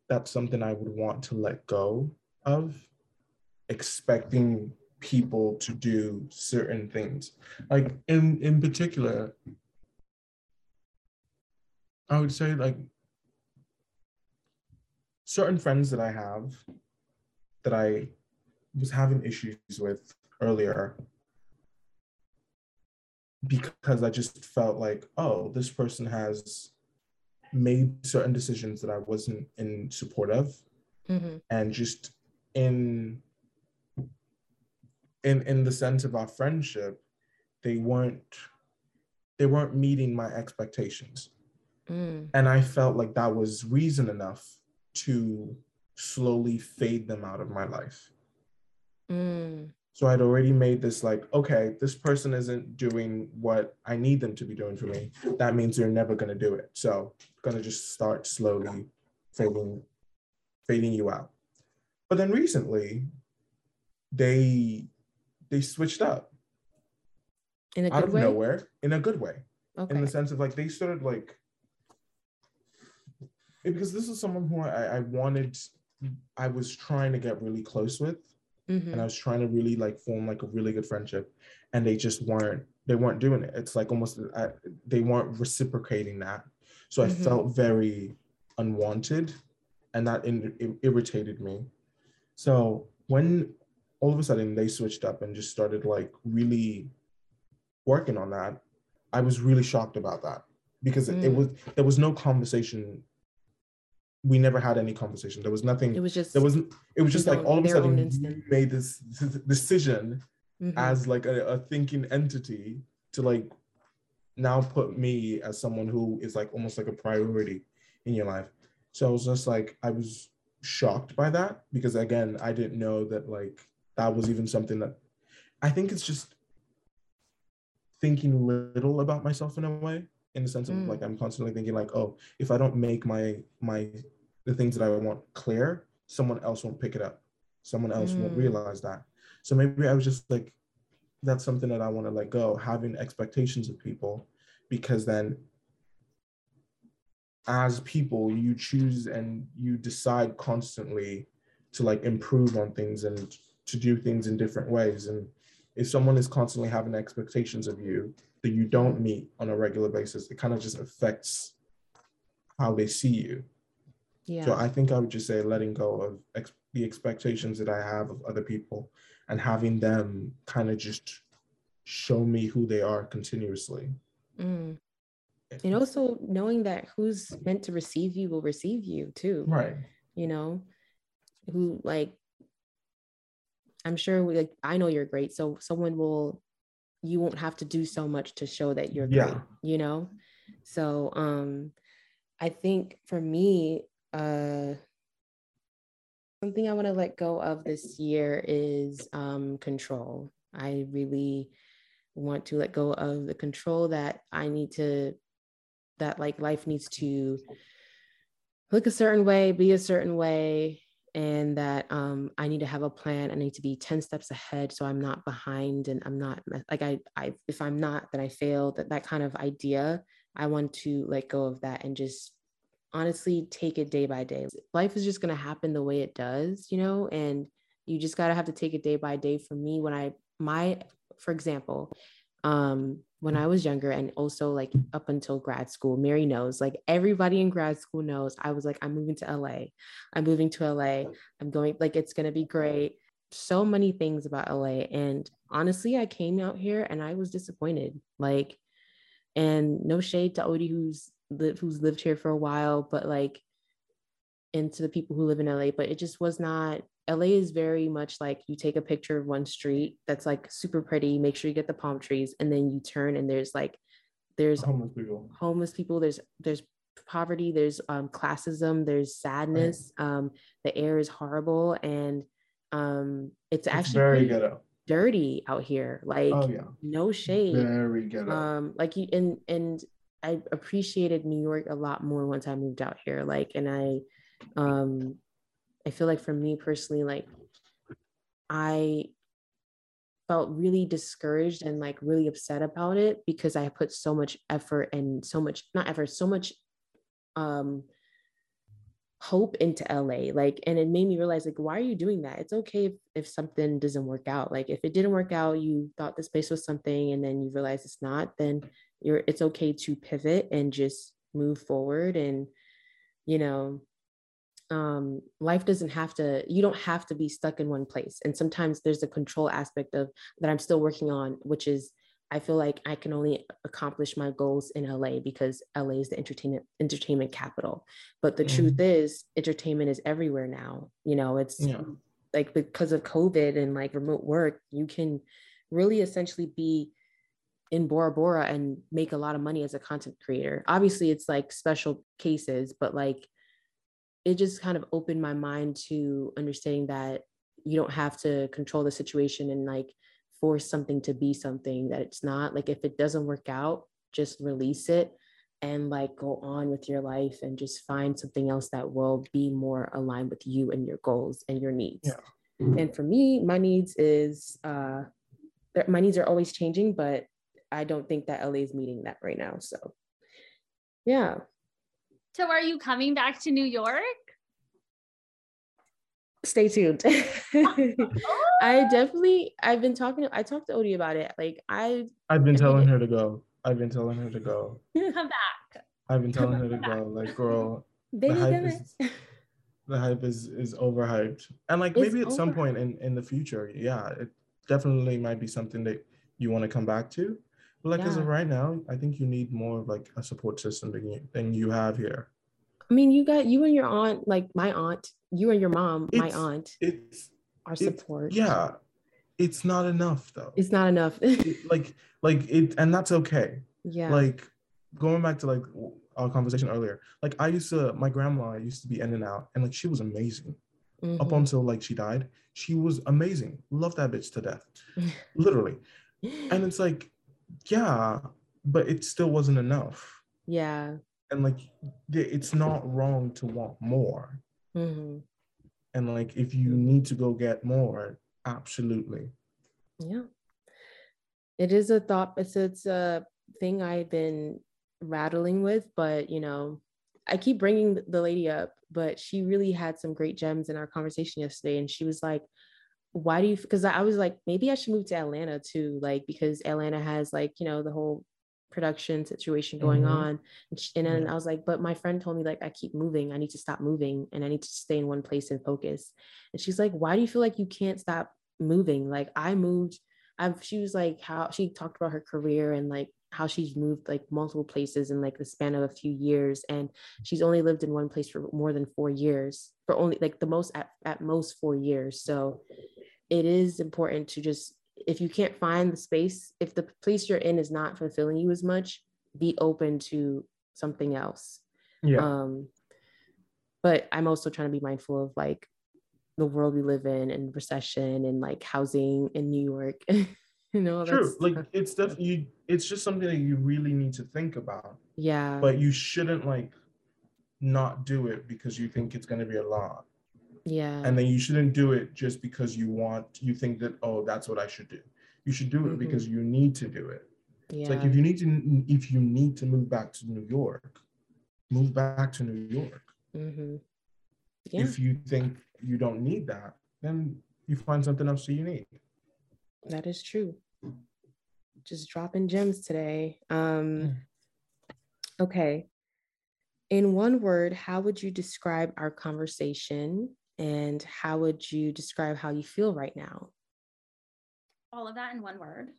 that's something I would want to let go of, expecting people to do certain things. Like in in particular, I would say like certain friends that I have that I was having issues with earlier because I just felt like, oh, this person has made certain decisions that I wasn't in support of. Mm-hmm. And just in in in the sense of our friendship, they weren't they weren't meeting my expectations. Mm. And I felt like that was reason enough to slowly fade them out of my life. Mm. So I'd already made this like, okay, this person isn't doing what I need them to be doing for me. That means they're never gonna do it. So I'm gonna just start slowly fading, fading you out. But then recently, they they switched up. In a good out of way? nowhere, in a good way. Okay. In the sense of like they started like because this is someone who I, I wanted I was trying to get really close with mm-hmm. and I was trying to really like form like a really good friendship, and they just weren't they weren't doing it. It's like almost I, they weren't reciprocating that, so I mm-hmm. felt very unwanted, and that in, it irritated me. So when all of a sudden they switched up and just started like really working on that, I was really shocked about that because mm. it was there was no conversation we never had any conversation. There was nothing. It was just. There was. It was just like all of a sudden you made this decision mm-hmm. as like a, a thinking entity to like now put me as someone who is like almost like a priority in your life. So I was just like I was shocked by that because again I didn't know that like that was even something that I think it's just thinking little about myself in a way in the sense of mm. like I'm constantly thinking like oh if I don't make my my the things that I want clear, someone else won't pick it up. Someone else mm. won't realize that. So maybe I was just like, that's something that I want to let go, having expectations of people, because then as people, you choose and you decide constantly to like improve on things and to do things in different ways. And if someone is constantly having expectations of you that you don't meet on a regular basis, it kind of just affects how they see you. Yeah. So I think I would just say letting go of ex- the expectations that I have of other people and having them kind of just show me who they are continuously. Mm. And also knowing that who's meant to receive you will receive you too. Right. You know, who like, I'm sure we, like, I know you're great. So someone will, you won't have to do so much to show that you're yeah. great, you know? So, um, I think for me, uh, something I want to let go of this year is um, control. I really want to let go of the control that I need to, that like life needs to look a certain way, be a certain way, and that um, I need to have a plan. I need to be 10 steps ahead so I'm not behind and I'm not like I, I if I'm not, then I failed. That that kind of idea, I want to let go of that and just honestly take it day by day. Life is just going to happen the way it does, you know, and you just got to have to take it day by day. For me, when I, my, for example, um, when I was younger and also like up until grad school, Mary knows, like everybody in grad school knows, I was like, I'm moving to LA. I'm moving to LA. I'm going, like, it's going to be great. So many things about LA. And honestly, I came out here and I was disappointed. Like, and no shade to Odie, who's live who's lived here for a while, but like and to the people who live in LA, but it just was not LA is very much like you take a picture of one street that's like super pretty, make sure you get the palm trees, and then you turn and there's like there's homeless people. Homeless people, there's there's poverty, there's um classism, there's sadness. Right. Um the air is horrible and um it's, it's actually very ghetto dirty out here like oh, yeah. no shade very ghetto um like you and and I appreciated New York a lot more once I moved out here. Like, and I, um, I feel like for me personally, like, I felt really discouraged and like really upset about it because I put so much effort and so much, not effort, so much, um, hope into LA. Like, and it made me realize, like, why are you doing that? It's okay if, if something doesn't work out. Like, if it didn't work out, you thought this place was something and then you realize it's not, then you're it's okay to pivot and just move forward and you know um, life doesn't have to you don't have to be stuck in one place and sometimes there's a control aspect of that i'm still working on which is i feel like i can only accomplish my goals in la because la is the entertainment entertainment capital but the mm. truth is entertainment is everywhere now you know it's yeah. like because of covid and like remote work you can really essentially be in Bora Bora and make a lot of money as a content creator. Obviously, it's like special cases, but like it just kind of opened my mind to understanding that you don't have to control the situation and like force something to be something that it's not. Like if it doesn't work out, just release it and like go on with your life and just find something else that will be more aligned with you and your goals and your needs. Yeah. And for me, my needs is uh my needs are always changing, but I don't think that LA is meeting that right now. So, yeah. So, are you coming back to New York? Stay tuned. I oh. definitely, I've been talking, I talked to Odie about it. Like, I, I've been telling her to go. I've been telling her to go. Come back. I've been telling her to go. Like, girl, the hype, is, the hype is is overhyped. And like maybe it's at some point in in the future, yeah, it definitely might be something that you want to come back to. But like yeah. as of right now, I think you need more of like a support system than you than you have here. I mean, you got you and your aunt, like my aunt, you and your mom, it's, my aunt. It's our support. yeah. It's not enough though. It's not enough. it, like like it and that's okay. Yeah. Like going back to like our conversation earlier, like I used to my grandma used to be in and out and like she was amazing. Mm-hmm. Up until like she died, she was amazing. Love that bitch to death. Literally. And it's like yeah, but it still wasn't enough. Yeah. And like, it's not wrong to want more. Mm-hmm. And like, if you need to go get more, absolutely. Yeah. It is a thought, it's, it's a thing I've been rattling with, but you know, I keep bringing the lady up, but she really had some great gems in our conversation yesterday. And she was like, why do you because i was like maybe i should move to atlanta too like because atlanta has like you know the whole production situation going mm-hmm. on and, she, and then i was like but my friend told me like i keep moving i need to stop moving and i need to stay in one place and focus and she's like why do you feel like you can't stop moving like i moved i've she was like how she talked about her career and like how she's moved like multiple places in like the span of a few years and she's only lived in one place for more than four years for only like the most at, at most four years so it is important to just if you can't find the space if the place you're in is not fulfilling you as much be open to something else. Yeah. Um but i'm also trying to be mindful of like the world we live in and recession and like housing in new york. You know true. like it's definitely it's just something that you really need to think about. Yeah. But you shouldn't like not do it because you think it's going to be a lot yeah. And then you shouldn't do it just because you want, you think that, oh, that's what I should do. You should do it mm-hmm. because you need to do it. Yeah. It's like if you need to, if you need to move back to New York, move back to New York. Mm-hmm. Yeah. If you think you don't need that, then you find something else that you need. That is true. Just dropping gems today. Um, okay. In one word, how would you describe our conversation and how would you describe how you feel right now? All of that in one word.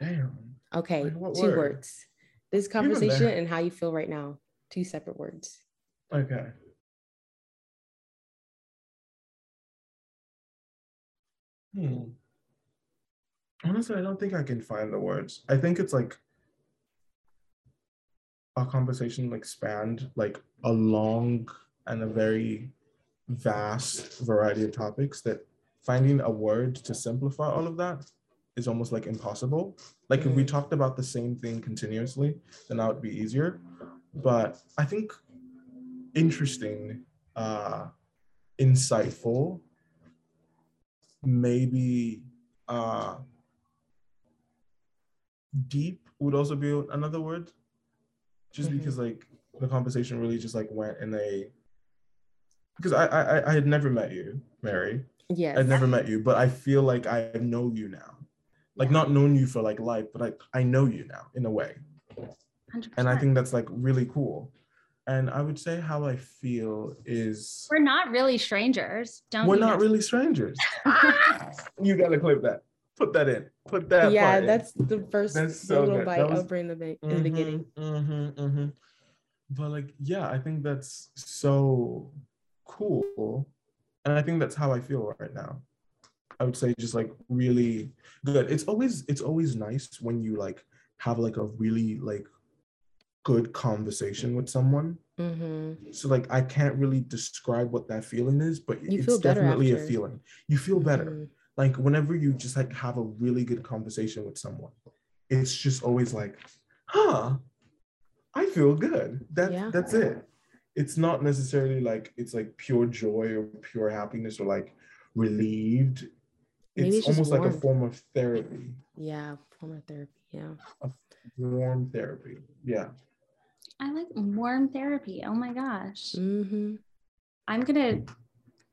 Damn. Okay, two word? words. This conversation and how you feel right now. Two separate words. Okay. Hmm. Honestly, I don't think I can find the words. I think it's like our conversation like spanned like a long and a very vast variety of topics that finding a word to simplify all of that is almost like impossible. Like if we mm. talked about the same thing continuously, then that would be easier. But I think interesting, uh, insightful, maybe uh, deep would also be another word. Just mm-hmm. because like the conversation really just like went in a because I, I I had never met you, Mary. Yeah. I'd never met you, but I feel like I know you now. Like yeah. not known you for like life, but like I know you now in a way. 100%. And I think that's like really cool. And I would say how I feel is we're not really strangers. Don't we're not know? really strangers. you gotta clip that. Put that in. Put that. Yeah, that's in. the first that's so little good. bite was, over in the, mm-hmm, in the beginning. Mm-hmm, mm-hmm. But like, yeah, I think that's so cool, and I think that's how I feel right now. I would say just like really good. It's always it's always nice when you like have like a really like good conversation with someone. Mm-hmm. So like I can't really describe what that feeling is, but you it's definitely after. a feeling. You feel better. Mm-hmm. Like whenever you just like have a really good conversation with someone, it's just always like, huh, I feel good. That yeah. that's it. It's not necessarily like it's like pure joy or pure happiness or like relieved. It's, it's almost like a form of therapy. Yeah, form of therapy. Yeah. A warm therapy. Yeah. I like warm therapy. Oh my gosh. Mm-hmm. I'm gonna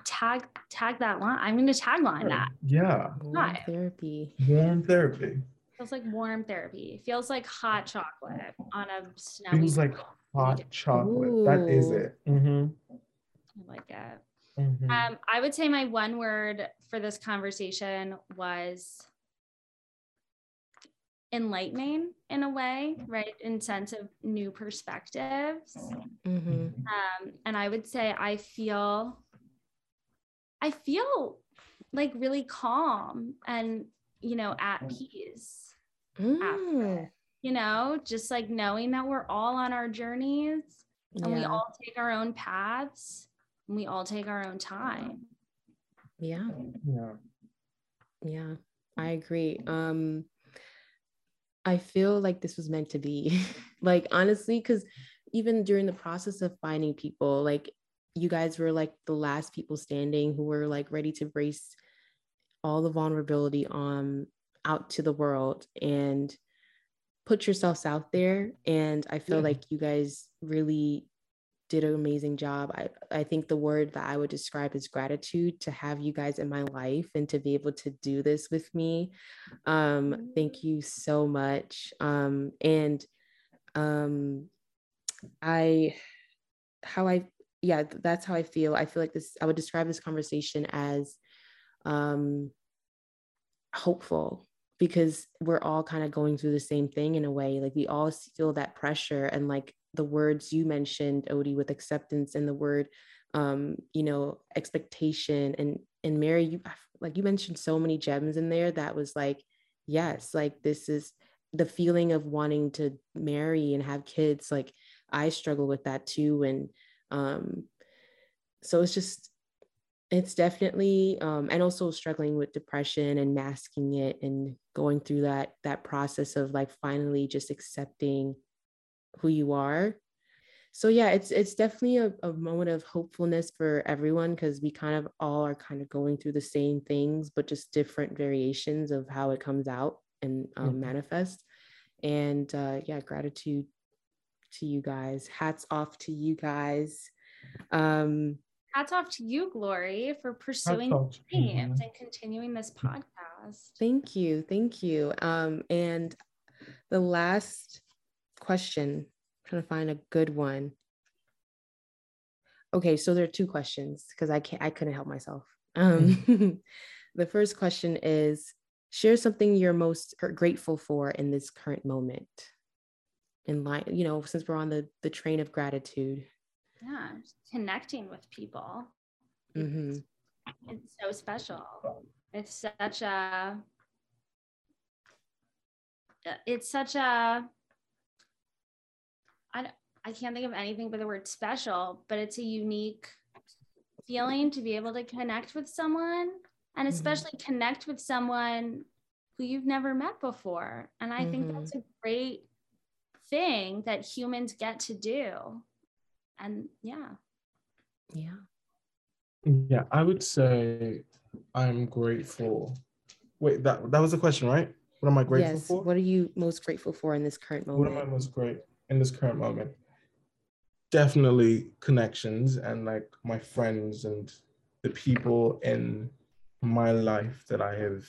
tag tag that line. I'm gonna tagline that. Yeah. Warm therapy. Warm therapy. Feels like warm therapy. Feels like hot chocolate on a snowy. Feels like hot chocolate. Ooh. That is it. Mm-hmm. I like it. Mm-hmm. Um, I would say my one word for this conversation was enlightening in a way, right? In sense of new perspectives. Mm-hmm. Um, and I would say I feel, I feel like really calm and you know at peace mm. After You know, just like knowing that we're all on our journeys and yeah. we all take our own paths and we all take our own time. Yeah. Yeah. Yeah. I agree. Um I feel like this was meant to be. like honestly, because even during the process of finding people, like you guys were like the last people standing who were like ready to brace all the vulnerability on out to the world and put yourselves out there. And I feel yeah. like you guys really did an amazing job. I, I think the word that I would describe is gratitude to have you guys in my life and to be able to do this with me. Um, thank you so much. Um, and um, I, how I, yeah, that's how I feel. I feel like this, I would describe this conversation as um, hopeful because we're all kind of going through the same thing in a way. Like we all feel that pressure and like the words you mentioned, Odie, with acceptance and the word, um, you know, expectation and and Mary, you like you mentioned so many gems in there that was like, yes, like this is the feeling of wanting to marry and have kids. Like I struggle with that too, and um, so it's just it's definitely um, and also struggling with depression and masking it and going through that that process of like finally just accepting who you are. So yeah it's it's definitely a, a moment of hopefulness for everyone because we kind of all are kind of going through the same things but just different variations of how it comes out and um, mm-hmm. manifest. And uh, yeah gratitude to you guys. Hats off to you guys. Um hats off to you, Glory, for pursuing dreams and continuing this podcast. Thank you. Thank you. Um, and the last question, I'm trying to find a good one. Okay, so there are two questions because I can't I couldn't help myself. Um, the first question is share something you're most grateful for in this current moment in line you know since we're on the the train of gratitude yeah connecting with people mm-hmm. it's, it's so special it's such a it's such a I, I can't think of anything but the word special but it's a unique feeling to be able to connect with someone and mm-hmm. especially mm-hmm. connect with someone who you've never met before and i mm-hmm. think that's a great thing that humans get to do and yeah. Yeah. Yeah i would say i'm grateful. Wait that that was the question right? What am i grateful yes. for? What are you most grateful for in this current moment what am i most great in this current moment? Definitely connections and like my friends and the people in my life that i have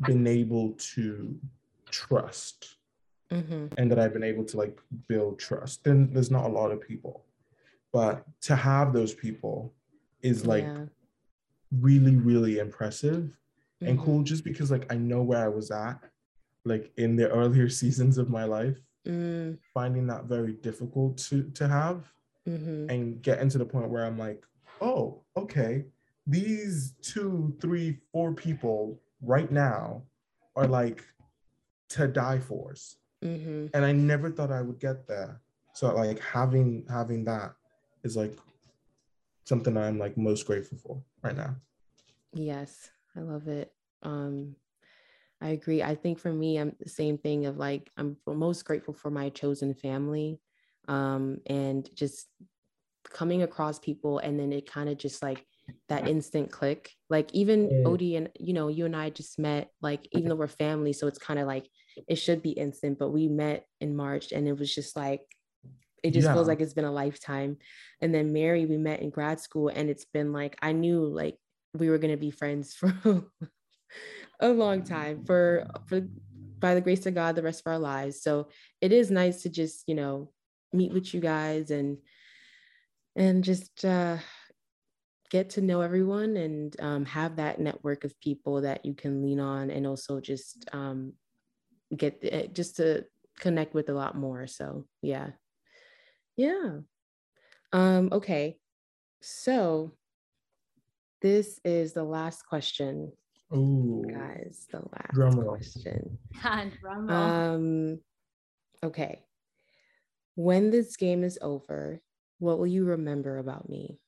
been able to trust mm-hmm. and that I've been able to like build trust. Then there's not a lot of people, but to have those people is like yeah. really, really impressive mm-hmm. and cool just because like I know where I was at like in the earlier seasons of my life, mm. finding that very difficult to to have mm-hmm. and getting to the point where I'm like, oh, okay, these two, three, four people right now are like to die for. Mm-hmm. And I never thought I would get there. So like having having that is like something I'm like most grateful for right now. Yes, I love it. Um I agree. I think for me, I'm the same thing of like I'm most grateful for my chosen family. Um, and just coming across people and then it kind of just like that instant click. Like even mm. Odie and you know, you and I just met, like even though we're family, so it's kind of like it should be instant, but we met in March and it was just like it just yeah. feels like it's been a lifetime. And then Mary, we met in grad school, and it's been like I knew like we were gonna be friends for a long time for for by the grace of God the rest of our lives. So it is nice to just, you know, meet with you guys and and just uh get to know everyone and um, have that network of people that you can lean on and also just um, get eh, just to connect with a lot more. So yeah. Yeah. Um okay. So this is the last question. Ooh. guys the last drum question. Drum um okay. When this game is over what will you remember about me?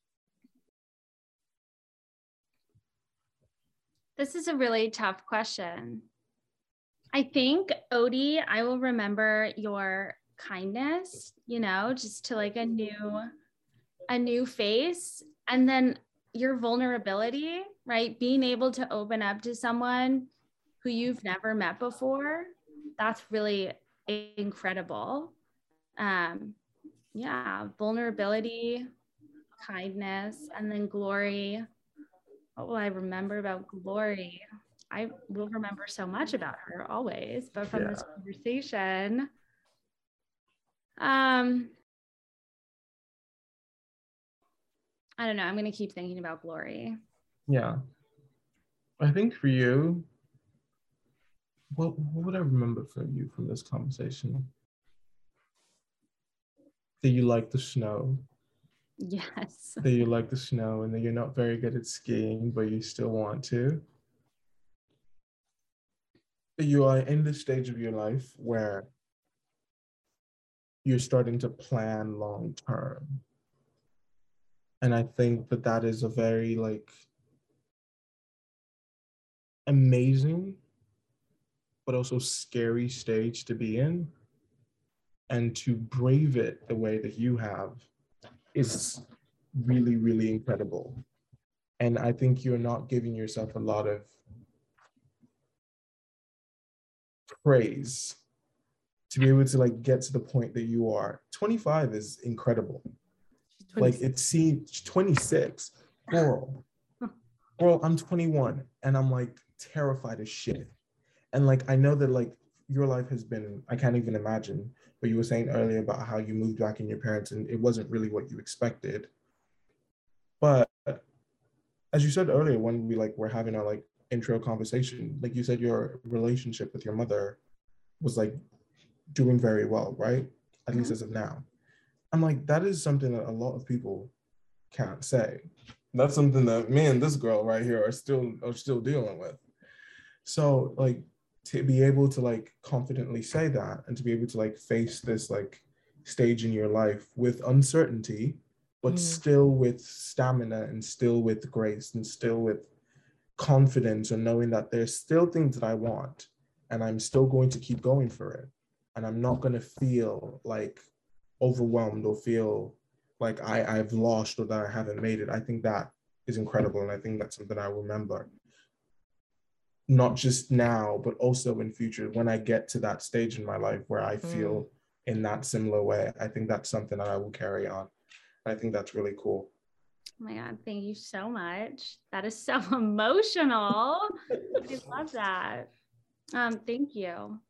This is a really tough question i think odie i will remember your kindness you know just to like a new a new face and then your vulnerability, right? Being able to open up to someone who you've never met before, that's really incredible. Um, yeah, vulnerability, kindness, and then glory. What will I remember about glory? I will remember so much about her always, but from yeah. this conversation, um, I don't know. I'm going to keep thinking about glory. Yeah. I think for you, what, what would I remember from you from this conversation? That you like the snow. Yes. That you like the snow and that you're not very good at skiing, but you still want to. You are in the stage of your life where you're starting to plan long term. And i think that that is a very like amazing but also scary stage to be in. And to brave it the way that you have is really really incredible. And i think you're not giving yourself a lot of praise to be able to like get to the point that you are 25 is incredible like it seems 26. Girl, girl, I'm 21 and I'm like terrified as shit. And like I know that like your life has been, I can't even imagine. But you were saying earlier about how you moved back in your parents and it wasn't really what you expected. But as you said earlier, when we like were having our like intro conversation, like you said, your relationship with your mother was like doing very well, right? At mm-hmm. least as of now. I'm like, that is something that a lot of people can't say. That's something that me and this girl right here are still are still dealing with. So like to be able to like confidently say that and to be able to like face this like stage in your life with uncertainty, but mm. still with stamina and still with grace and still with confidence and knowing that there's still things that I want and I'm still going to keep going for it. And I'm not going to feel like overwhelmed or feel like I, I've lost or that I haven't made it. I think that is incredible. And I think that's something I remember. Not just now, but also in future when I get to that stage in my life where I feel mm. in that similar way. I think that's something that I will carry on. I think that's really cool. Oh my God, thank you so much. That is so emotional. I love that. Um, thank you.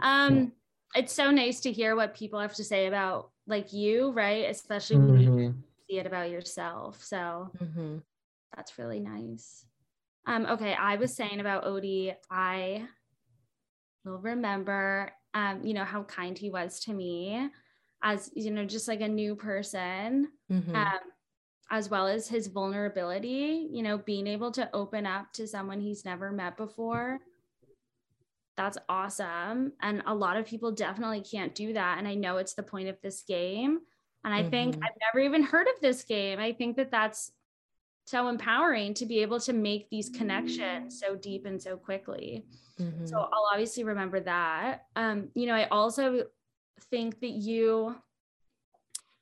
Um, it's so nice to hear what people have to say about like you, right? Especially when mm-hmm. you see it about yourself. So mm-hmm. that's really nice. Um, okay, I was saying about Odie, I will remember um, you know, how kind he was to me as, you know, just like a new person. Mm-hmm. Um, as well as his vulnerability, you know, being able to open up to someone he's never met before. That's awesome. And a lot of people definitely can't do that. And I know it's the point of this game. And I mm-hmm. think I've never even heard of this game. I think that that's so empowering to be able to make these connections so deep and so quickly. Mm-hmm. So I'll obviously remember that. Um, you know, I also think that you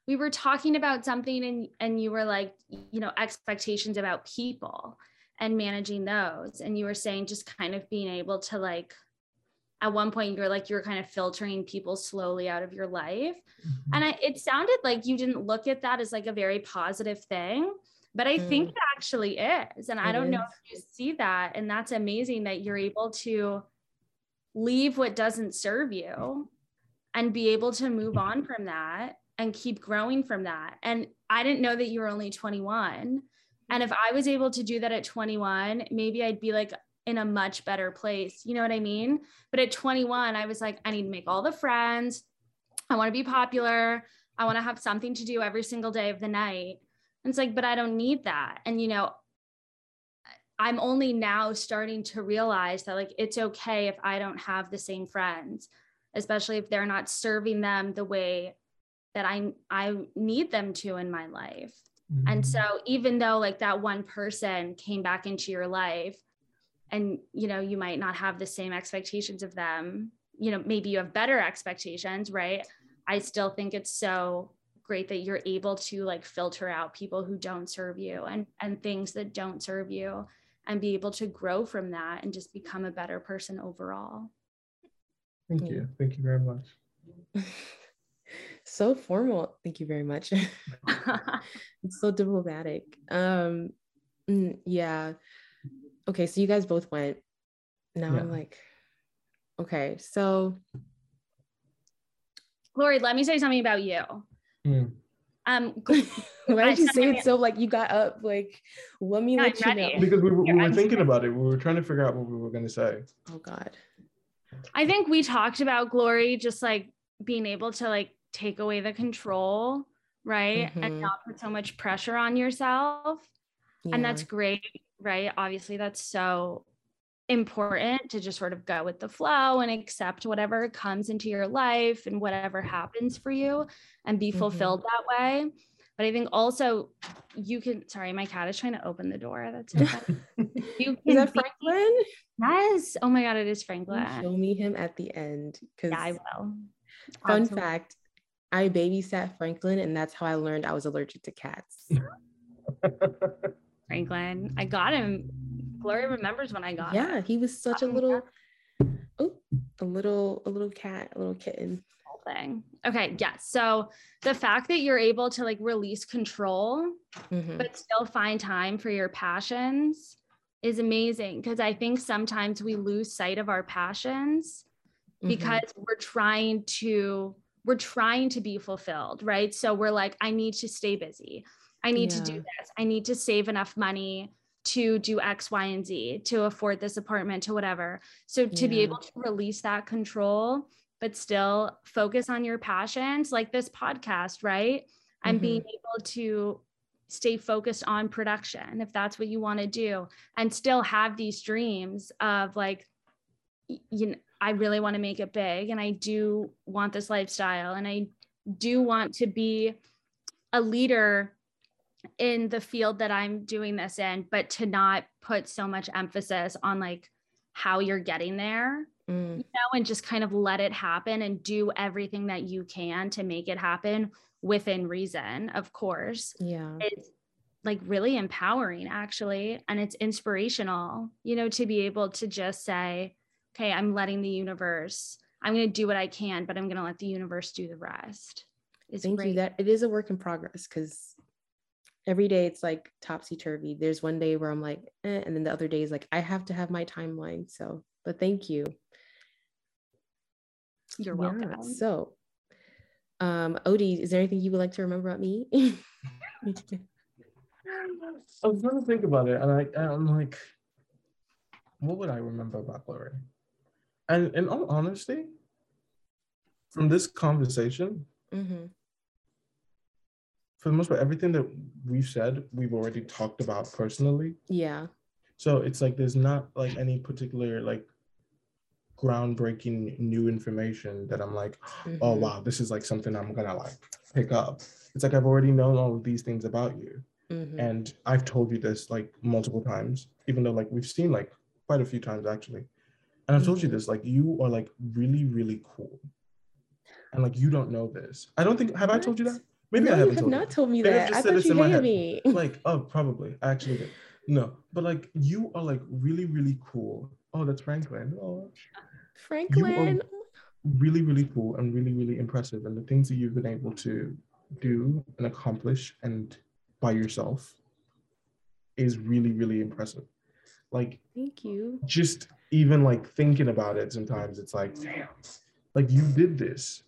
we were talking about something and and you were like, you know, expectations about people and managing those. And you were saying just kind of being able to like at one point you were like you were kind of filtering people slowly out of your life. Mm-hmm. And I, it sounded like you didn't look at that as like a very positive thing but I mm. think it actually is. And it I don't is. know if you see that. And that's amazing that you're able to leave what doesn't serve you and be able to move on from that and keep growing from that. And I didn't know that you were only 21. And if I was able to do that at 21, maybe I'd be like in a much better place. You know what I mean? But at 21, I was like, I need to make all the friends. I want to be popular. I want to have something to do every single day of the night. And it's like, but I don't need that. And, you know, I'm only now starting to realize that like it's okay if I don't have the same friends, especially if they're not serving them the way that I I need them to in my life. Mm-hmm. And so even though like that one person came back into your life and you know you might not have the same expectations of them, you know maybe you have better expectations, right? I still think it's so great that you're able to like filter out people who don't serve you and and things that don't serve you and be able to grow from that and just become a better person overall thank you thank you very much so formal thank you very much it's so diplomatic um mm, yeah okay so you guys both went now yeah. i'm like okay so Glory, let me say something about you. Mm. Um, Why did you say it so like you got up? Like, let me let you know. Because we, we were thinking about it. We were trying to figure out what we were going to say. Oh God. I think we talked about glory, just like being able to like take away the control, right, mm-hmm. and not put so much pressure on yourself. Yeah. And that's great, right? Obviously, that's so important to just sort of go with the flow and accept whatever comes into your life and whatever happens for you and be mm-hmm. fulfilled mm-hmm. that way. But I think also you can, sorry, my cat is trying to open the door. That's you is that Franklin? yes. Oh my God, it is Franklin. Show me him at the end. Yeah, I will. Fun Absolutely. fact I babysat Franklin, and that's how I learned I was allergic to cats. Franklin, I got him Glory remembers when I got him. Yeah, he was such a little oh, a little a little cat, a little kitten. Thing. Okay, yeah. So the fact that you're able to like release control, mm-hmm. but still find time for your passions is amazing because I think sometimes we lose sight of our passions mm-hmm. because we're trying to we're trying to be fulfilled, right? So we're like, I need to stay busy. I need yeah. to do this. I need to save enough money to do X, Y, and Z to afford this apartment to whatever. So to yeah. be able to release that control, but still focus on your passions, like this podcast, right? And mm-hmm. being able to stay focused on production if that's what you want to do and still have these dreams of like you know I really want to make it big and I do want this lifestyle and I do want to be a leader in the field that I'm doing this in, but to not put so much emphasis on like how you're getting there, mm. you know, and just kind of let it happen and do everything that you can to make it happen within reason, of course. Yeah. It's like really empowering actually. And it's inspirational, you know, to be able to just say, okay, I'm letting the universe, I'm going to do what I can, but I'm going to let the universe do the rest. It's Thank great. you. That it is a work in progress because every day it's like topsy turvy. There's one day where I'm like, eh, and then the other day is like, I have to have my timeline. So, but thank you. You're welcome. Yeah, so, um, Odie, is there anything you would like to remember about me? I was trying to think about it, and I, I'm like, what would I remember about Glory? And in all honesty, from this conversation, mm-hmm. for the most part, everything that we've said, we've already talked about personally. Yeah. So it's like there's not like any particular like groundbreaking new information that I'm like, oh, mm-hmm. oh wow, this is like something I'm gonna like pick up. It's like I've already known all of these things about you. Mm-hmm. And I've told you this like multiple times, even though like we've seen like quite a few times actually. And I've told you mm-hmm. this, like you are like really, really cool. And like you don't know this. I don't think have what? I told you that? Maybe no, I haven't you have told not you. told me that. I said thought you hated me. Like, oh, probably. I actually did. No, but like you are like really, really cool. Oh, that's Franklin. Oh. Franklin. really, really cool and really, really impressive. And the things that you've been able to do and accomplish and by yourself is really, really impressive. Like, thank you. Just even like thinking about it, sometimes it's like, damn, like you did this.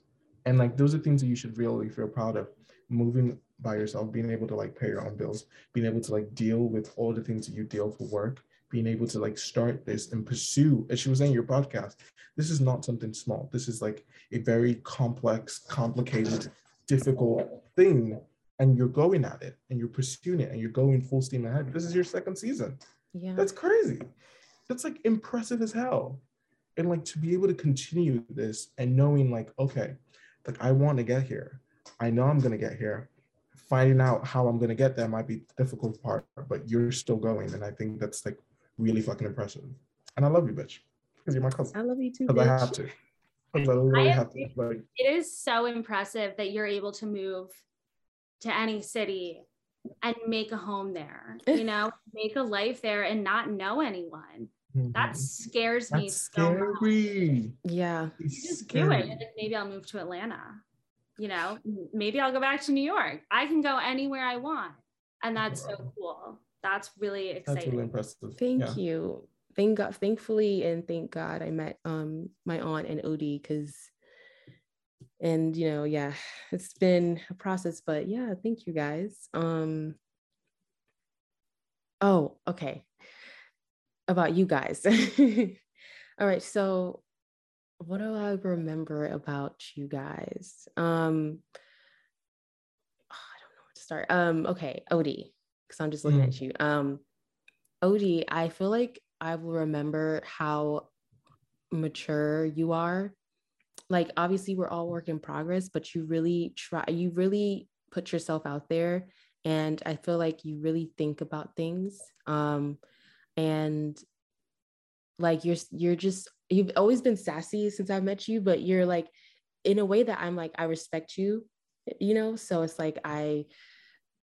And like, those are things that you should really feel proud of. Moving by yourself, being able to like pay your own bills, being able to like deal with all the things that you deal for work, being able to like start this and pursue, as she was saying, your podcast. This is not something small. This is like a very complex, complicated, difficult thing and you're going at it and you're pursuing it and you're going full steam ahead. This is your second season. Yeah. That's crazy. That's like impressive as hell. And like to be able to continue this and knowing like, okay, like I want to get here. I know I'm gonna get here. Finding out how I'm gonna get there might be the difficult part, but you're still going. And I think that's like really fucking impressive. And I love you, bitch. Because you're my cousin. I love you too. Because I have to. Because I really I have to. Like, it is so impressive that you're able to move to any city and make a home there, you know, make a life there and not know anyone. Mm-hmm. That scares That's me so scary. much. Yeah. just do it. And maybe I'll move to Atlanta. You know, maybe I'll go back to New York. I can go anywhere I want. And that's wow. so cool. That's really exciting. That's really impressive. Thank yeah. you. Thank God, thankfully, and thank God I met um my aunt and Odie because and you know yeah it's been a process but yeah thank you guys um oh okay. About you guys. All right so what do i remember about you guys? Um oh, i don't know where to start. Um okay odie because i'm just looking mm. at you. Um odie i feel like i will remember how mature you are like obviously we're all work in progress but you really try you really put yourself out there and i feel like you really think about things um and like you're you're just you've always been sassy since i've met you but you're like in a way that i'm like i respect you you know? So it's like i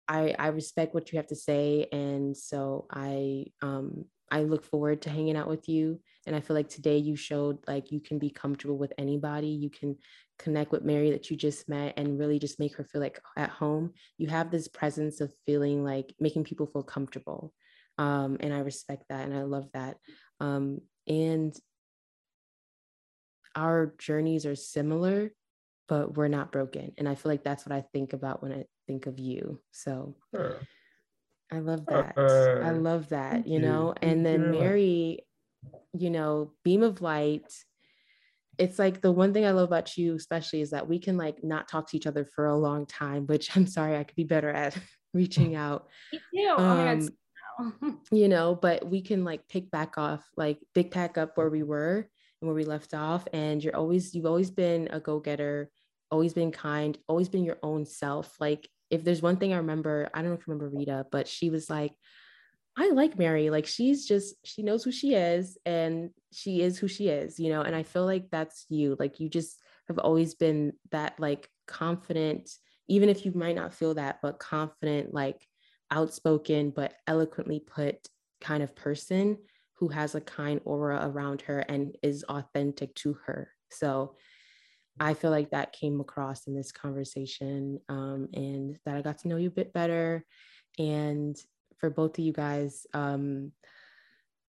i i respect what you have to say and so i um i look forward to hanging out with you and I feel like today you showed like you can be comfortable with anybody. You can connect with Mary that you just met and really just make her feel like at home. You have this presence of feeling like making people feel comfortable. Um, and I respect that and I love that. Um, and our journeys are similar, but we're not broken. And I feel like that's what I think about when I think of you. So I love that. Uh, I love that, you know. And then Mary, you know, beam of light. It's like the one thing I love about you, especially, is that we can like not talk to each other for a long time, which I'm sorry, I could be better at reaching out. Me too. Um, oh you know, but we can like pick back off, like pick back up where we were and where we left off. And you're always, you've always been a go getter, always been kind, always been your own self. Like, if there's one thing I remember, I don't know if you remember Rita, but she was like, I like Mary. Like she's just, she knows who she is and she is who she is, you know? And I feel like that's you. Like you just have always been that like confident, even if you might not feel that, but confident, like outspoken, but eloquently put kind of person who has a kind aura around her and is authentic to her. So I feel like that came across in this conversation um, and that I got to know you a bit better. And for both of you guys, um,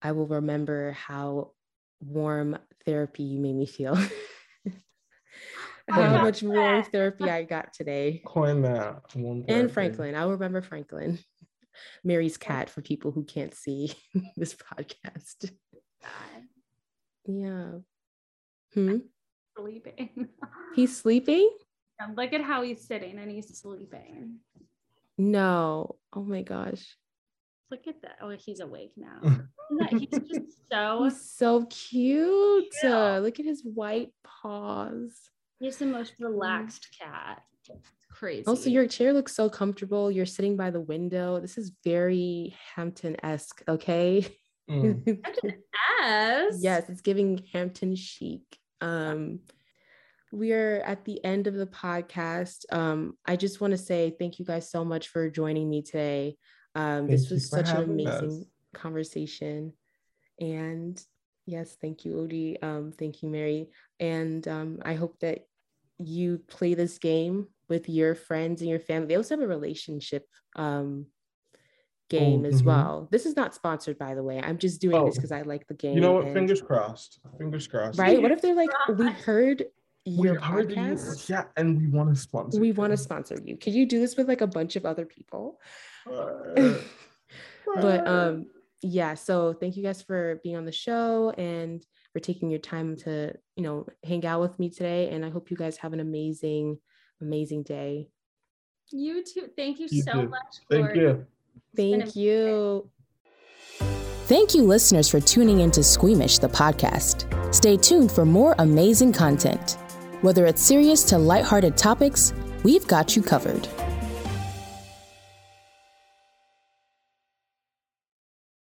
I will remember how warm therapy you made me feel. how much warm therapy I got today. Coin that. And Franklin. I'll remember Franklin. Mary's cat for people who can't see this podcast. Yeah. Hmm. Sleeping. He's sleeping? Yeah, look at how he's sitting and he's sleeping. No. Oh my gosh. Look at that. Oh, he's awake now. he's just so he's so cute. Uh, look at his white paws. He's the most relaxed cat. It's crazy. Also, your chair looks so comfortable. You're sitting by the window. This is very Hampton-esque, okay? Mm. Hampton-esque? yes, it's giving Hampton chic. Um, we are at the end of the podcast. Um, I just want to say thank you guys so much for joining me today. Um, this was such an amazing us. conversation. And yes, thank you, Odie. Um, thank you, Mary. And um, I hope that you play this game with your friends and your family. They also have a relationship um, game oh, as mm-hmm. well. This is not sponsored, by the way. I'm just doing oh, this because I like the game. You know what? And, Fingers crossed. Fingers crossed. Right? What if they're like, we heard your we podcast? You, yeah, and we want to sponsor. We want to sponsor you. Could you do this with like a bunch of other people? but um, yeah. So thank you guys for being on the show and for taking your time to you know hang out with me today. And I hope you guys have an amazing, amazing day. You too. Thank you, you so too. much. Thank you. Thank you. Thank you, listeners, for tuning into Squeamish, the podcast. Stay tuned for more amazing content. Whether it's serious to lighthearted topics, we've got you covered.